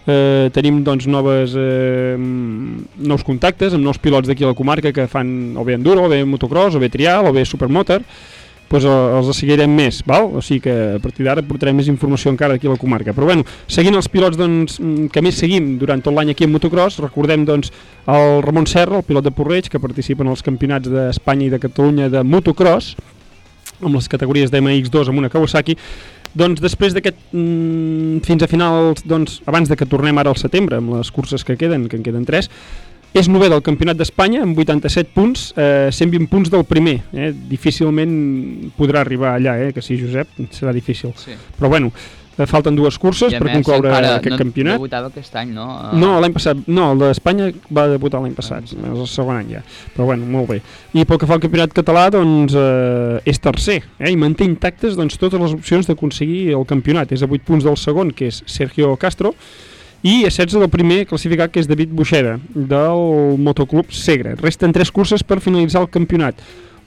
Eh, tenim doncs noves, eh, nous contactes amb nous pilots d'aquí a la comarca que fan o bé enduro, o bé motocross, o bé trial, o bé supermotor doncs els seguirem més, val? o sigui que a partir d'ara portarem més informació encara aquí a la comarca. Però bueno, seguint els pilots doncs, mm, que més seguim durant tot l'any aquí en motocross, recordem doncs el Ramon Serra, el pilot de Porreig, que participa en els campionats d'Espanya i de Catalunya de motocross, amb les categories d'MX2 amb una Kawasaki, doncs després d'aquest, mm, fins a finals, doncs abans de que tornem ara al setembre, amb les curses que queden, que en queden 3, és novè del Campionat d'Espanya amb 87 punts, eh, 120 punts del primer. Eh? Difícilment podrà arribar allà, eh? que sí, Josep, serà difícil. Sí. Però bueno, eh, falten dues curses per més, concloure aquest no campionat. debutava aquest any, no? Ah, No, l'any passat, no, el d'Espanya va debutar l'any passat, és el segon any ja, però bueno, molt bé. I pel que fa al campionat català, doncs eh, és tercer, eh, i manté intactes doncs, totes les opcions d'aconseguir el campionat. És a 8 punts del segon, que és Sergio Castro, i a 16 del primer classificat, que és David Buixeda, del Motoclub Segre. Resten tres curses per finalitzar el campionat.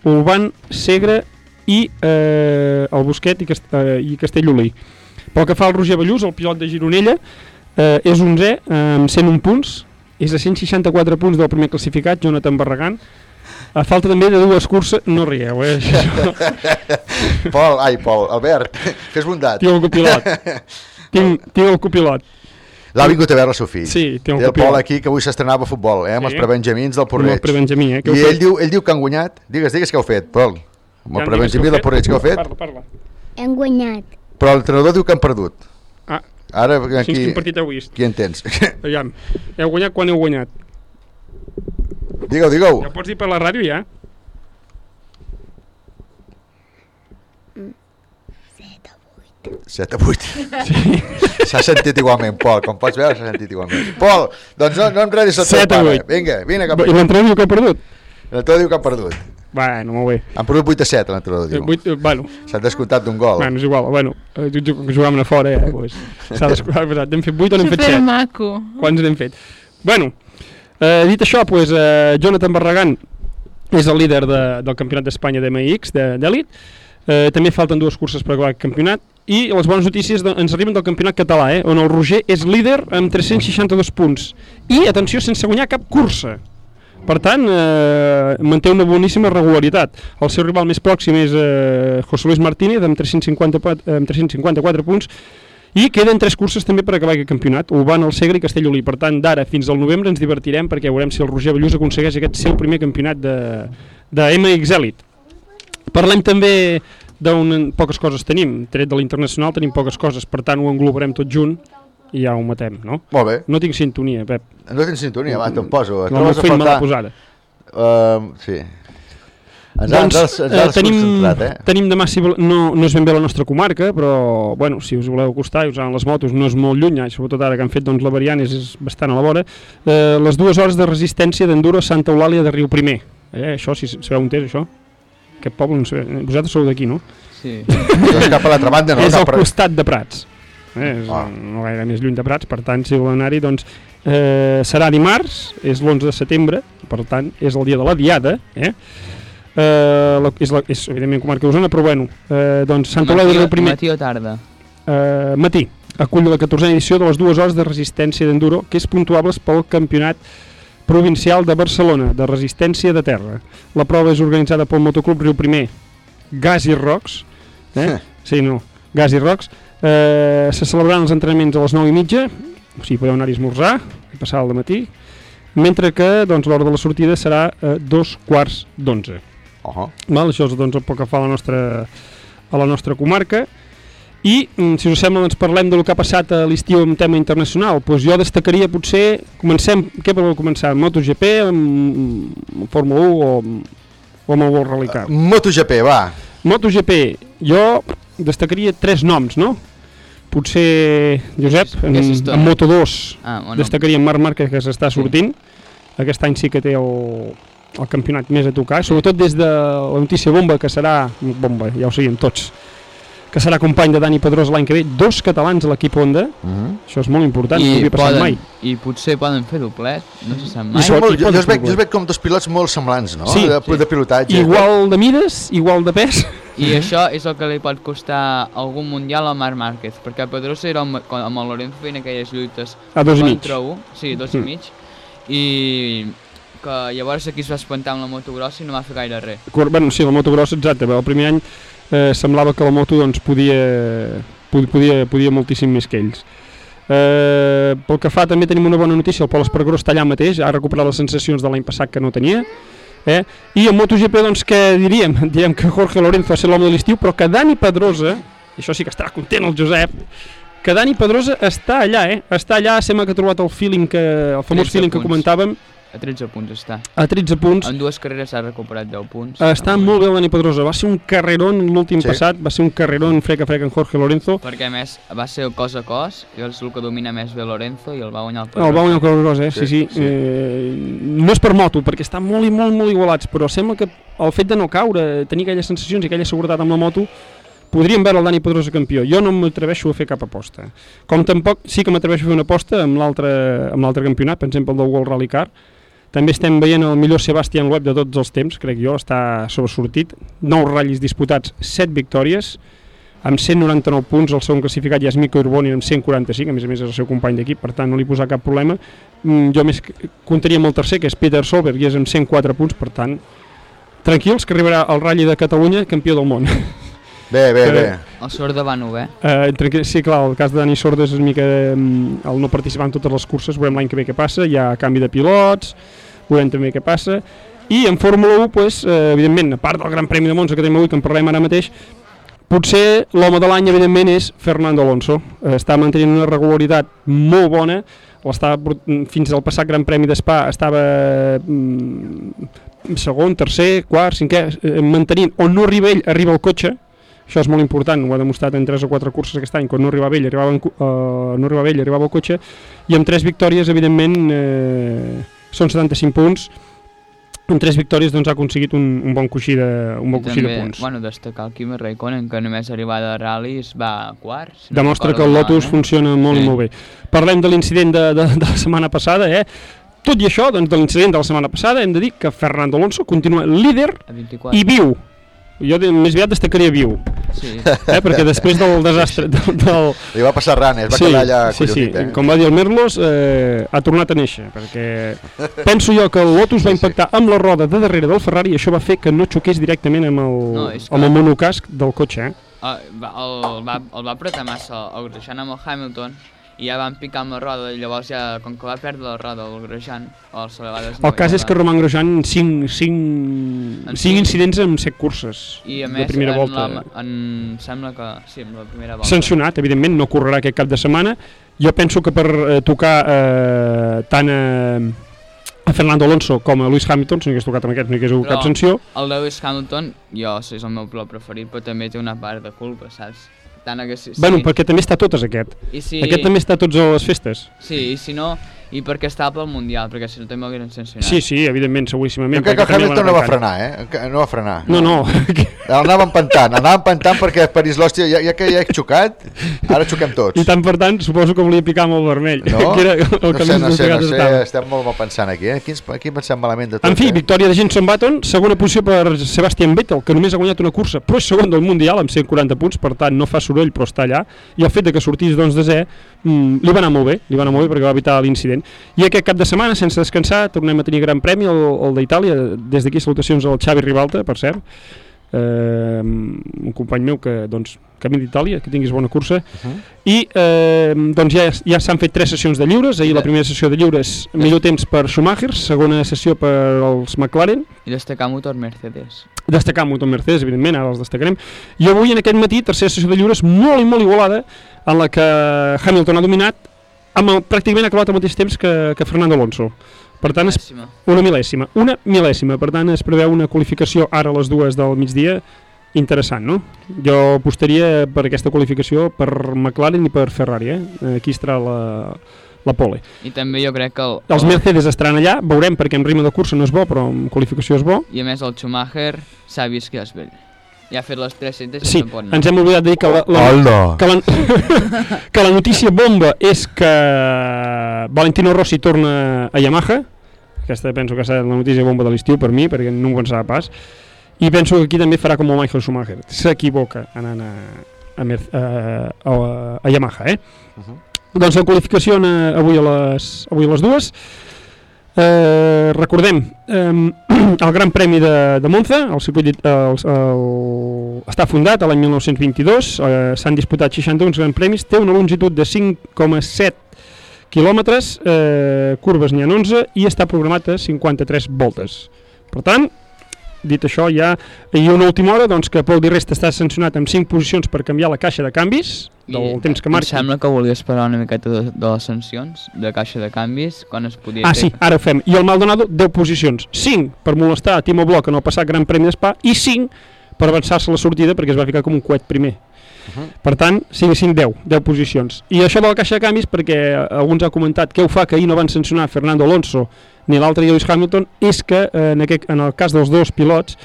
Urban, Segre i eh, el Busquet i, Cast eh, i Castellolí. Pel que fa al Roger Ballús, el pilot de Gironella, eh, és 11 eh, amb 101 punts, és a 164 punts del primer classificat, Jonathan Barragán. A falta també de dues curses, no rieu, eh? Pol, ai, Pol, Albert, fes bondat. Tinc el copilot. tinc, tinc el copilot. L'ha vingut a veure el seu fill. Sí, té un Té el. Pol aquí, que avui s'estrenava a futbol, eh, amb Sí. els prebenjamins del Porreig. Amb el prebenjamí, eh, què heu I ell diu, ell diu que han guanyat. Digues, digues què heu fet, Pol. Amb el prebenjamí del Porreig, què heu fet? Parla, parla. Hem guanyat. Però l'entrenador diu que han perdut. Ah, Ara, Així, aquí, quin partit heu vist? qui en tens? Aviam, heu guanyat quan heu guanyat? Digueu, digueu. Ja pots dir per la ràdio, ja? Mm. 7 a 8. Sí. S'ha sentit igualment, Pol. Com pots veure, s'ha sentit igualment. Pol, doncs no, no em redis el teu 7 a pare. 8. Vinga, vine cap I l'entrenador diu que ha perdut? L'entrenador diu que han perdut. Bueno, molt bé. Han perdut 8 a 7, l'entrenador diu. vuit, eh, bueno, S'han descomptat d'un gol. bueno, és igual, bueno, eh, ju- ju- jugàvem a fora, eh, pues, s'ha descobert, n'hem fet 8 o n'hem fet Super 7? maco. Quants n'hem fet? Bueno, eh, dit això, pues, eh, Jonathan Barragán és el líder de, del Campionat d'Espanya de MX, de- d'elit, eh, també falten dues curses per acabar el campionat, i les bones notícies de, ens arriben del campionat català, eh, on el Roger és líder amb 362 punts, i, atenció, sense guanyar cap cursa. Per tant, eh, manté una boníssima regularitat. El seu rival més pròxim és eh, José Luis Martínez amb 354, amb 354 punts i queden tres curses també per acabar aquest campionat, Urbana, el Segre i Castellolí. Per tant, d'ara fins al novembre ens divertirem perquè veurem si el Roger Ballús aconsegueix aquest seu primer campionat de, de MX Elite. Parlem també d'on poques coses tenim. Tret de l'internacional tenim poques coses, per tant ho englobarem tot junt i ja ho matem, no? Molt bé. No tinc sintonia, Pep. No tens sintonia, va, te'n poso. No, no, fill me l'ha posada. Uh, sí. Ens, Doncs, ens, ens, eh, ens tenim, eh? tenim demà, si vol, no, no és ben bé la nostra comarca, però bueno, si us voleu acostar i usant les motos no és molt lluny, eh, sobretot ara que han fet doncs, la variant és, és bastant a la vora, eh, les dues hores de resistència d'enduro a Santa Eulàlia de Riu Primer. Eh, això, si sabeu on és això? Aquest poble, no sé, vosaltres sou d'aquí, no? Sí. Doncs cap a l'altra banda, no? és al costat de Prats. Eh, és Ah. no gaire més lluny de Prats, per tant, si volen anar-hi, doncs, eh, serà dimarts, és l'11 de setembre, per tant, és el dia de la Diada, eh? Eh, la, és, la, és evidentment comarca d'Osona, però bueno, eh, doncs Eulàlia de Riu Primer... Matí o tarda? Eh, matí, acull la 14a edició de les dues hores de resistència d'enduro, que és puntuables pel campionat provincial de Barcelona, de resistència de terra. La prova és organitzada pel Motoclub Riu Primer, Gas i Rocs, eh? sí, no, Gas i Rocs, eh, se celebraran els entrenaments a les 9 i mitja, o sigui, podeu anar-hi a esmorzar, i passar al matí, mentre que doncs, l'hora de la sortida serà a dos quarts d'onze. Uh -huh. Val? Això és doncs, el poc que fa a la nostra, a la nostra comarca. I, mm, si us sembla, doncs parlem del que ha passat a l'estiu en tema internacional. Pues jo destacaria, potser, comencem, què voleu començar? Amb MotoGP, amb, amb Fórmula 1 o, amb- o amb el World Rally Car? MotoGP, va. MotoGP, jo destacaria tres noms, no? Potser, Josep, en, en Moto2 Ah, bueno. destacaria en Marc Márquez que s'està sortint. Aquest any sí que té el, el campionat més a tocar, sobretot des de la notícia bomba que serà, bomba, ja ho sabíem tots, que serà company de Dani Pedrós l'any que ve, dos catalans a l'equip Honda, Mm -hmm. això és molt important, no I, havia passat poden, mai. I potser poden fer doblet, no se sap I mai. Són molt, jo, jo, us veig, jo us veig com dos pilots molt semblants, no? Sí, de, sí. de pilotatge. Igual de mides, igual de pes. I això és el que li pot costar algun mundial al Marc Márquez, perquè Pedrosa era amb, quan- amb el Lorenzo feien aquelles lluites A dos i mig. un, sí, dos i Mm. mig, i que llavors aquí es va espantar amb la moto grossa i no va fer gaire res. Bueno, sí, la moto grossa, exacte. El primer any eh, semblava que la moto doncs, podia, pod- podia, podia moltíssim més que ells. Eh, pel que fa també tenim una bona notícia, el Pol Espargaró està allà mateix, ha recuperat les sensacions de l'any passat que no tenia, eh? i en MotoGP doncs què diríem? Diríem que Jorge Lorenzo va ser l'home de l'estiu, però que Dani Pedrosa, i això sí que estarà content el Josep, que Dani Pedrosa està allà, eh? està allà, sembla que ha trobat el feeling que, el famós 13 feeling que comentàvem, A 13 punts està. a 13 punts, En dues carreres s'ha recuperat 10 punts. està molt bé el Dani Pedrosa, va ser un carrerón l'últim Sí. passat, va ser un carrerón frec a frec en Jorge Lorenzo, Perquè a més va ser cos a cos, que és el que domina més bé Lorenzo i el va guanyar el el va guanyar el Cosa, eh? sí, Sí, sí, sí. Eh, no és per moto, perquè estan molt i molt, molt igualats, però sembla que el fet de no caure, tenir aquelles sensacions i aquella seguretat amb la moto, podríem veure el Dani Pedrosa campió. Jo no m'atreveixo a fer cap aposta. Com tampoc sí que m'atreveixo a fer una aposta amb l'altre campionat, per exemple el del World Rally Car, també estem veient el millor Sebastián Web de tots els temps, crec jo, està sobresortit. 9 ratllis disputats, 7 victòries, amb 199 punts, el segon classificat ja és Mico Urboni amb 145, a més a més és el seu company d'equip, per tant no li posa cap problema. Mm, jo més comptaria amb el tercer, que és Peter Solberg, i és amb 104 punts, per tant, tranquils, que arribarà al Rally de Catalunya campió del món. Bé, bé, Que- bé. El sort de Banu, bé. Uh, tranquil, sí, clar, el cas de Dani Sordes és una mica mm, el no participar en totes les curses, veurem l'any que ve què passa, hi ha canvi de pilots, veurem també què passa, i en Fórmula 1, pues, eh, evidentment, a part del Gran Premi de Monza que tenim avui, que en parlem ara mateix, potser l'home de l'any, evidentment, és Fernando Alonso. Eh, està mantenint una regularitat molt bona, l'estava port- fins al passat Gran Premi d'Espa estava mm, segon, tercer, quart, cinquè, eh, mantenint, on no arriba ell, arriba el cotxe, això és molt important, ho ha demostrat en 3 o 4 curses aquest any, quan no arribava ell, arribava, en, eh, no arribava ell, arribava el cotxe, i amb 3 victòries, evidentment, eh, són 75 punts, amb tres victòries doncs, ha aconseguit un, un bon coixí de, un bon coixí de també, punts. bueno, destacar el Kimi Raikkonen, que només arribada a ral·lis va a quarts. si no Demostra que el. Lotus funciona molt Sí. i molt bé. Parlem de l'incident de, de, de la setmana passada, eh? Tot i això, doncs, de l'incident de la setmana passada, hem de dir que Fernando Alonso continua líder A 24. i viu. Jo més aviat destacaria viu. Sí. Eh? Perquè després del desastre del, del, Li va passar ran, es va quedar allà sí, sí. eh? Com va dir el Merlos, eh, ha tornat a néixer, perquè penso jo que el Lotus va impactar amb la roda de darrere del Ferrari i això va fer que no xoqués directament amb el, No, que- amb el monocasc del cotxe. Eh? Ah, va, el, va, el va apretar massa el Grosjean amb el Hamilton i ja van picar amb la roda i llavors ja, com que va perdre la roda el Grosjean, el se li va El cas és que Roman Grosjean 5, 5, En 5 cinc. incidents en 7 curses I a de més, primera en, volta. la, en, sembla que sí, en la primera volta. Sancionat, evidentment, no correrà aquest cap de setmana. Jo penso que per eh, tocar eh, tant a, a Fernando Alonso com a Lewis Hamilton, si no hagués tocat amb aquest, no hagués hagut cap sanció. el Lewis Hamilton, jo és el meu pilot preferit, però també té una part de culpa, saps? Tant que si, Bueno, perquè també està totes aquest. I si- Aquest també està a tots a les festes. Sí, i si no, i perquè estava pel Mundial, perquè si no també m'hagueren sancionat. Sí, sí, evidentment, seguríssimament. Jo crec que Hamilton no va frenar, eh? Que No va frenar. No, no. Anava empantant, anava empantant perquè París l'hòstia, ja, ja que ja he xocat, ara xoquem tots. I tant per tant, suposo que volia picar amb el vermell. No? que era el no que sé, no sé, no sé, estava. estem molt mal pensant aquí, eh? Aquí, aquí pensem malament de tot. En fi, eh? victòria de Jenson Button, segona posició per Sebastian Vettel, que només ha guanyat una cursa, però és segon del Mundial amb 140 punts, per tant no fa soroll però està allà, i el fet de que sortís doncs desè mm, li va anar molt bé, li va anar molt bé perquè va evitar l'incident. I aquest cap de setmana, sense descansar, tornem a tenir gran premi, el, el d'Itàlia, des d'aquí salutacions al Xavi Ribalta, per cert, eh, un company meu que doncs, camí d'Itàlia, que tinguis bona cursa. Uh-huh. i eh, doncs ja, ja s'han fet tres sessions de lliures. Ahir la primera sessió de lliures millor temps per Schumacher. Segona sessió per als McLaren. I destacar motor Mercedes. destacar motor Mercedes, evidentment, ara els destacarem. I avui en aquest matí, tercera sessió de lliures molt i molt igualada, en la que Hamilton ha dominat amb el, pràcticament ha acabat al mateix temps que, que Fernando Alonso per tant, es, una mil·lèsima una mil·lèsima, per tant es preveu una qualificació ara a les dues del migdia interessant, no? Jo apostaria per aquesta qualificació per McLaren i per Ferrari, eh? Aquí estarà la, la pole. I també jo crec que el, Els Mercedes estaran allà, veurem perquè en ritme de cursa no és bo, però en qualificació és bo. I a més el Schumacher s'ha vist que és vell. Ja ha fet les 300 i Sí, pot anar. ens hem oblidat de dir que la, la, Hola. que, la, que la notícia bomba és que Valentino Rossi torna a Yamaha. Aquesta penso que serà la notícia bomba de l'estiu per mi, perquè no ho pensava pas. I penso que aquí també farà com el Michael Schumacher. S'equivoca anant a, a, Merc- a, a, a Yamaha, eh? Uh -huh. Doncs la qualificació eh, avui a les, avui a les dues. Eh, recordem, eh, el Gran Premi de, de Monza, el circuit, eh, el, el, està fundat l'any 1922, eh, s'han disputat 61 Gran Premis, té una longitud de 5,7 quilòmetres, eh, curves n'hi ha 11 i està programat a 53 voltes. Per tant, dit això ja, i una última hora doncs, que Pol Di Resta està sancionat amb 5 posicions per canviar la caixa de canvis del I temps que em marqui. sembla que volies parlar una miqueta de, de les sancions, de caixa de canvis, quan es podia Ah, fer. sí, ara ho fem. I el Maldonado, 10 posicions. 5 per molestar a Timo Bloch en el passat Gran Premi d'Espa i 5 per avançar-se a la sortida perquè es va ficar com un coet primer. Uh -huh. Per tant, 5 i 5, 10, 10 posicions. I això de la caixa de canvis, perquè eh, alguns ha comentat què ho fa que ahir no van sancionar Fernando Alonso ni l'altre Lewis Hamilton, és que eh, en, aquest, en el cas dels dos pilots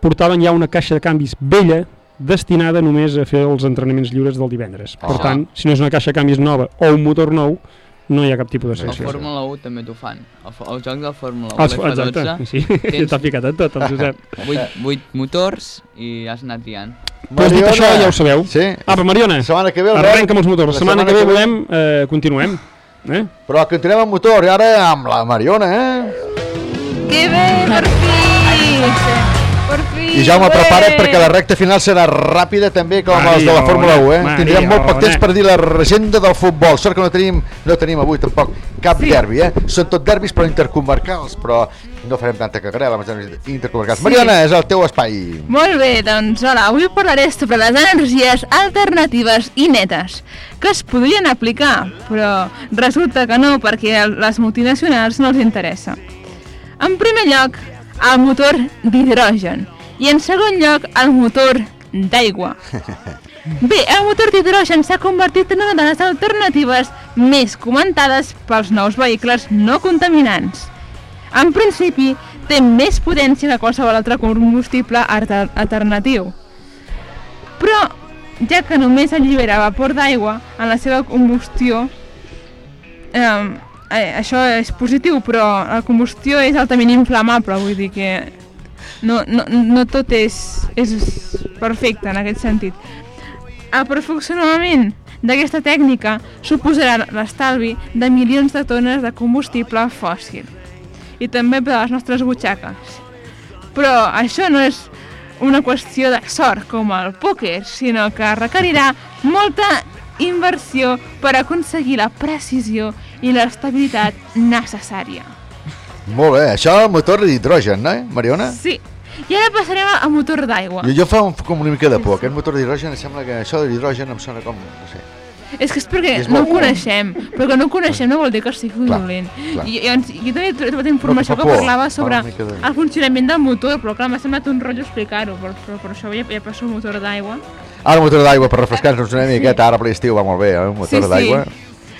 portaven ja una caixa de canvis vella destinada només a fer els entrenaments lliures del divendres. Per Ah. tant, si no és una caixa de canvis nova o un motor nou, no hi ha cap tipus de El sanció. Fórmula 1 també t'ho fan. El, fo- el joc del Fórmula 1, Els- l'F12, exacte, sí. T'ha ficat en tot, el Josep. 8, 8 motors i has anat tiant. Doncs dit això, ja ho sabeu. Sí. Apa, Mariona, La setmana que ve el arrenca amb els motors. La la setmana, setmana que ve que ve- volem, eh, continuem. Eh? Però continuem amb motor, i ara amb la Mariona, eh? Que bé, per fi! Per fi! I Jaume, prepara't perquè la recta final serà ràpida també com els de la Fórmula 1, eh? Tindrem molt poc temps per dir l'agenda del futbol. Sort que no tenim, no tenim avui tampoc cap sí. derbi, eh? Són tot derbis però intercomarcals, però no farem tanta cagarela amb els derbis intercomarcals. Sí. Mariona, és el teu espai. Molt bé, doncs hola, avui parlaré sobre les energies alternatives i netes que es podrien aplicar, però resulta que no perquè a les multinacionals no els interessa. En primer lloc, el motor d'hidrogen i en segon lloc el motor d'aigua. Bé, el motor d'hidrogen s'ha convertit en una de les alternatives més comentades pels nous vehicles no contaminants. En principi, té més potència que qualsevol altre combustible alter- alternatiu. Però, ja que només allibera vapor d'aigua en la seva combustió, eh, eh, això és positiu, però la combustió és altament inflamable, vull dir que no, no, no tot és, és perfecte en aquest sentit. El perfeccionament d'aquesta tècnica suposarà l'estalvi de milions de tones de combustible fòssil i també per a les nostres butxaques. Però això no és una qüestió de sort com el pòquer, sinó que requerirà molta inversió per aconseguir la precisió i l'estabilitat necessària. Molt bé, això motor d'hidrogen, no, eh, Mariona? Sí, i ara passarem a motor d'aigua. Jo, jo fa un, com una mica de por, aquest motor d'hidrogen, em sembla que això de l'hidrogen em sona com, no sé. És que és perquè És no ho coneixem, però que no ho coneixem no vol dir que sigui Clar, dolent. clar. I, ens- jo també he trobat informació que parlava sobre de- el funcionament del motor, però clar, m'ha semblat un rotllo explicar-ho, però, però per això ja, ja passo el motor d'aigua. Ara el motor d'aigua per refrescar-nos una miqueta, ara per l'estiu va molt bé, eh? un motor Sí, sí. d'aigua.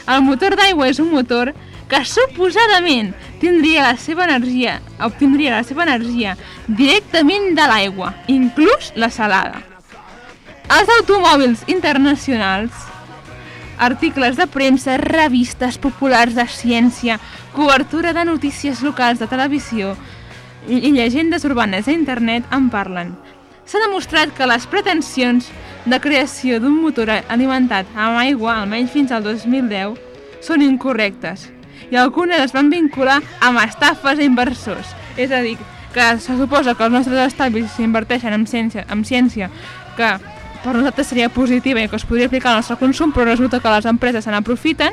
El motor d'aigua és un motor que suposadament tindria la seva energia, obtindria la seva energia directament de l'aigua, inclús la salada. Els automòbils internacionals, articles de premsa, revistes populars de ciència, cobertura de notícies locals de televisió i, llegendes urbanes a internet en parlen. S'ha demostrat que les pretensions de creació d'un motor alimentat amb aigua, almenys fins al 2010, són incorrectes i algunes es van vincular amb estafes a inversors. És a dir, que se suposa que els nostres estalvis s'inverteixen en ciència, en ciència que per nosaltres seria positiva i que es podria aplicar al nostre consum, però resulta que les empreses se n'aprofiten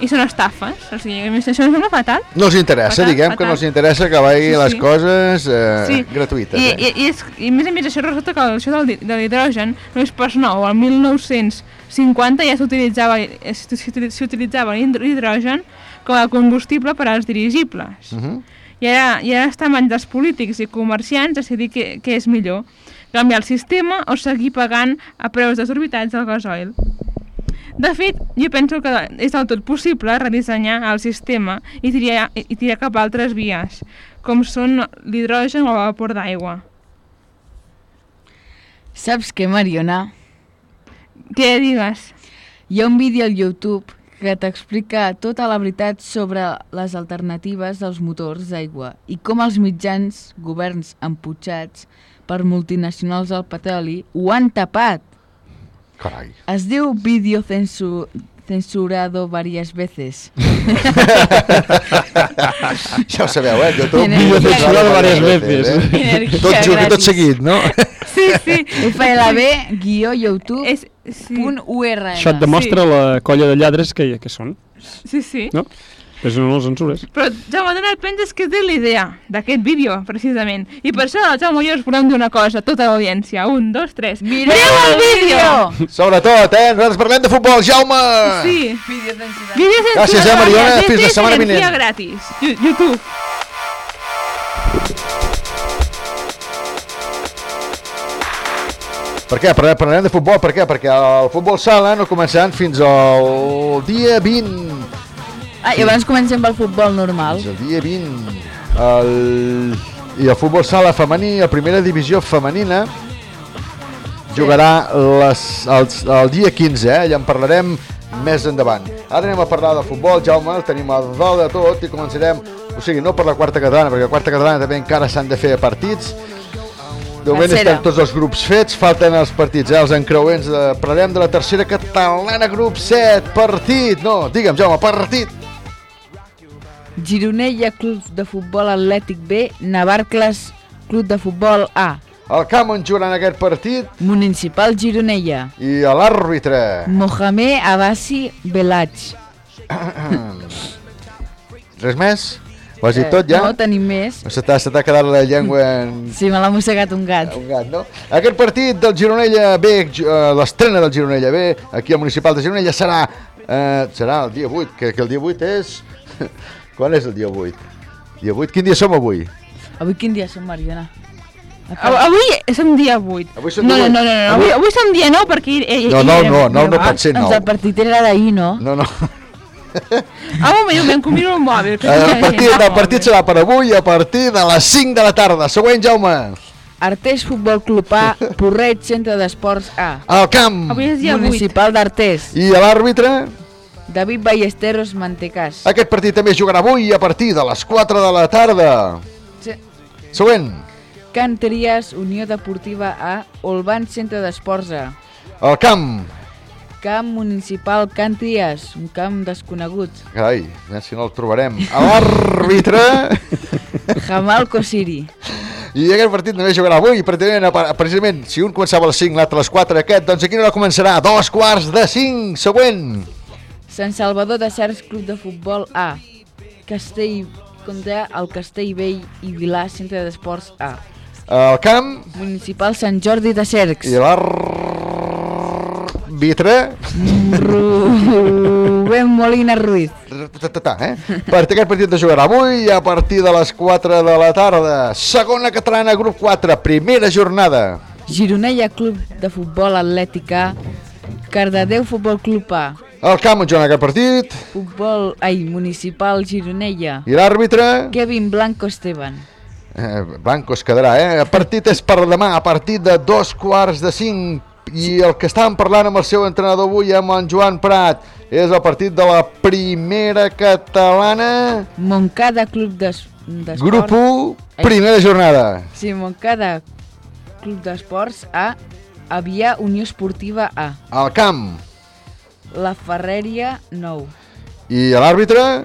i són estafes. O sigui, això em sembla fatal. No els interessa, Fatal, diguem que fatal. no els interessa que vagin Sí, les sí. coses eh, Sí. gratuïtes. I, eh? i, i, és, I a més a més això resulta que això del, de l'hidrogen no és pas nou. El 1950 ja s'utilitzava s'util- s'utilitzava l'hidrogen com a combustible per als dirigibles. Uh -huh. I ara, i ara està en mans dels polítics i comerciants decidir què, què és millor, canviar el sistema o seguir pagant a preus desorbitats el gasoil. De fet, jo penso que és del tot possible redissenyar el sistema i tirar, i tirar cap a altres vies, com són l'hidrogen o el vapor d'aigua. Saps què, Mariona? Què digues? Hi ha un vídeo al YouTube que t'explica tota la veritat sobre les alternatives dels motors d'aigua i com els mitjans, governs emputxats per multinacionals del petroli ho han tapat. Carai. Es diu vídeo censu censurado varias veces. ja ho sabeu, eh? YouTube, Energia vídeo censurado varias veces. Eh? Tot, tot seguit, no? Sí, sí. FLB guió YouTube És, sí. punt URL. Això et demostra la colla de lladres que, que són, Sí, sí. no? Però no els censures. Però Jaume, d'on et penses que té la idea d'aquest vídeo, precisament? I per això, Jaume jo us volem dir una cosa a tota l'audiència. Un, dos, tres. Mireu el vídeo! Sobretot, eh? Nosaltres parlem de futbol, Jaume! Sí. Vídeo censurat Gràcies, eh, Mariona. Fins la setmana vinent. gratis. Yu- YouTube. Per què? Parlarem de futbol, per què? Perquè el futbol sala no començaran fins al dia 20. Ah, i abans comencem pel futbol normal. Fins al dia 20. El... I el futbol sala femení, la primera divisió femenina, jugarà les, el, el dia 15, eh? ja en parlarem més endavant. Ara anem a parlar de futbol, Jaume, el tenim a dalt de tot i començarem, o sigui, no per la quarta catalana, perquè la quarta catalana també encara s'han de fer partits. De moment Tercera. estan tots els grups fets, falten els partits, eh? els encreuents. De... Parlarem de la tercera catalana, grup 7, partit, no, digue'm, Jaume, partit. Gironella Club de Futbol Atlètic B, Navarcles Club de Futbol A. El camp on jugaran aquest partit Municipal Gironella. i a l'àrbitre. Mohamed Abassi Belach. Res més? Ho has dit tot ja? Eh, No tenim més. Se t'ha quedat la llengua en... Sí, me l'ha mossegat un gat. un gat, no? Aquest partit del Gironella B, eh, l'estrena del Gironella B, aquí al Municipal de Gironella, serà, eh, serà el dia 8, que, que el dia 8 és... Quan és el dia 8? Dia 8? Quin dia som avui? Avui quin dia som, Mariona? Av- Avui som dia 8. Avui som no, dia no, no, no, vuit. no, avui, avui som dia 9 perquè... Ell, ell, No, no, no, no, no pot ser Doncs nou. el partit era d'ahir, no? No, no. Ah, un moment, que miro el mòbil. Que El la partit, el partit serà per avui a partir de les 5 de la tarda. Següent, Jaume. Artés Futbol Club A, Porreig Centre d'Esports A. Al camp. Avui és dia 8. Municipal d'Artés. I a l'àrbitre? David Ballesteros Mantecàs. Aquest partit també es jugarà avui a partir de les 4 de la tarda. Sí. Següent. Can Trias, Unió Deportiva A, Olban Centre d'Esports A. Al camp. Camp Municipal Can Trias, un camp desconegut. Carai, ja si no el trobarem. A l'àrbitre... Jamal Kosiri. I aquest partit es jugarà avui, precisament, a- precisament, si un començava a les 5, l'altre a les 4, aquest, doncs aquí no començarà, a dos quarts de 5, següent. Sant Salvador de Cercs Club de Futbol A. Castell contra el Castellvell i Vilà Centre d'Esports A. Al camp Municipal Sant Jordi de Cercs. i l'àrbitre... Rubén Molina Ruiz. Eh? Perquè aquest partit es jugarà avui a partir de les 4 de la tarda. Segona catalana, grup 4, primera jornada. Gironella Club de Futbol Atlètica. Cardedeu Futbol Club A. Al camp on juguen aquest partit. Futbol, ai, Municipal Gironella. I l'àrbitre... Kevin Blanco Esteban. Eh, Blanco es quedarà, eh? El partit és per demà, a partir de dos quarts de cinc. I el que estàvem parlant amb el seu entrenador avui, amb en Joan Prat, és el partit de la primera catalana, Moncada Club d'Es- d'Esports. grup 1, Ai. primera jornada. Sí, Moncada Club d'Esports A. Avià Unió Esportiva A. Al camp. La Ferreria 9. I l'àrbitre...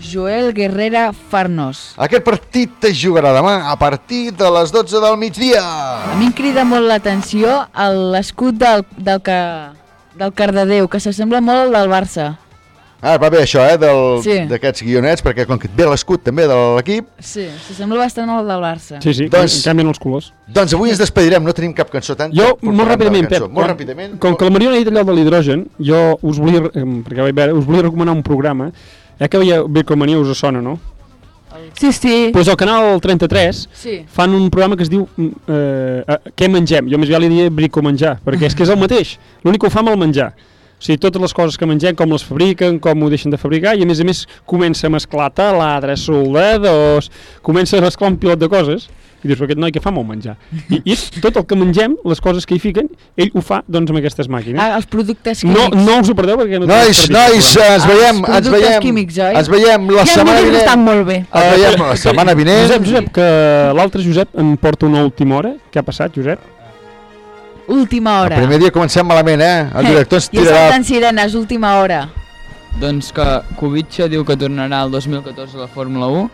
Joel Guerrera Farnos. Aquest partit es jugarà demà a partir de les 12 del migdia. A mi em crida molt l'atenció l'escut del, del, que, del Cardedeu, que s'assembla molt al del Barça. Ah, va bé això, eh, del- Sí. d'aquests guionets, perquè com que et ve l'escut també de l'equip, Sí, s'assembla bastant al del Barça. Sí, sí, Doncs- canvien els colors. doncs avui ens despedirem, no tenim cap cançó tant. Jo, molt ràpidament. Pep, Molt com, ràpidament. com que la Mariona ha dit allò de l'hidrogen, jo us volia, eh, perquè vaig veure, us volia recomanar un programa, eh, que veia Bircomania us sona, no? Sí, sí. Pues al canal 33 Sí. fan un programa que es diu eh, eh, Què mengem? Jo més aviat li diria bricomenjar, perquè és que és el mateix. L'únic que ho fa amb el menjar. O sigui, totes les coses que mengem, com les fabriquen, com ho deixen de fabricar, i a més a més comença a mesclar taladres, soldadors, comença a mesclar un pilot de coses, i dius, però aquest noi què fa amb el menjar? I, I és tot el que mengem, les coses que hi fiquen, ell ho fa doncs amb aquestes màquines. Ah, els productes no, químics. no us ho perdeu perquè no Nois, desperdici, nois, el ens veiem, Els ens veiem, químics, oi? ens veiem la I els setmana estan vinent. molt bé. Ens veiem la setmana vinent. Josep, Josep, que l'altre Josep em porta una última hora. Què ha passat, Josep? Última El hora. primer dia comencem malament, eh? El director ens I tirarà... salten sirenes, última hora. Doncs que Kubica diu que tornarà el 2014 a la Fórmula 1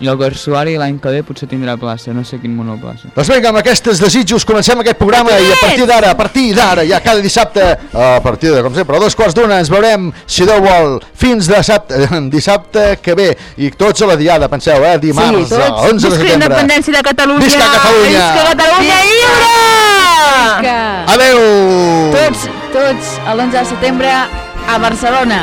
i el Garsuari l'any que ve potser tindrà plaça, no sé quin monoplaça. Doncs vinga, amb aquests desitjos comencem aquest programa i a partir d'ara, a partir d'ara, ja cada dissabte, a partir de, com sempre, a dos quarts d'una ens veurem, si Déu vol, fins dissabte, dissabte que ve. I tots a la diada, penseu, eh? Dimarts, sí, a tots. 11 de Visca la setembre. independència de Catalunya! Visca Catalunya! Visca Catalunya lliure! Que Adeu! tots, tots, a l'11 de setembre a Barcelona.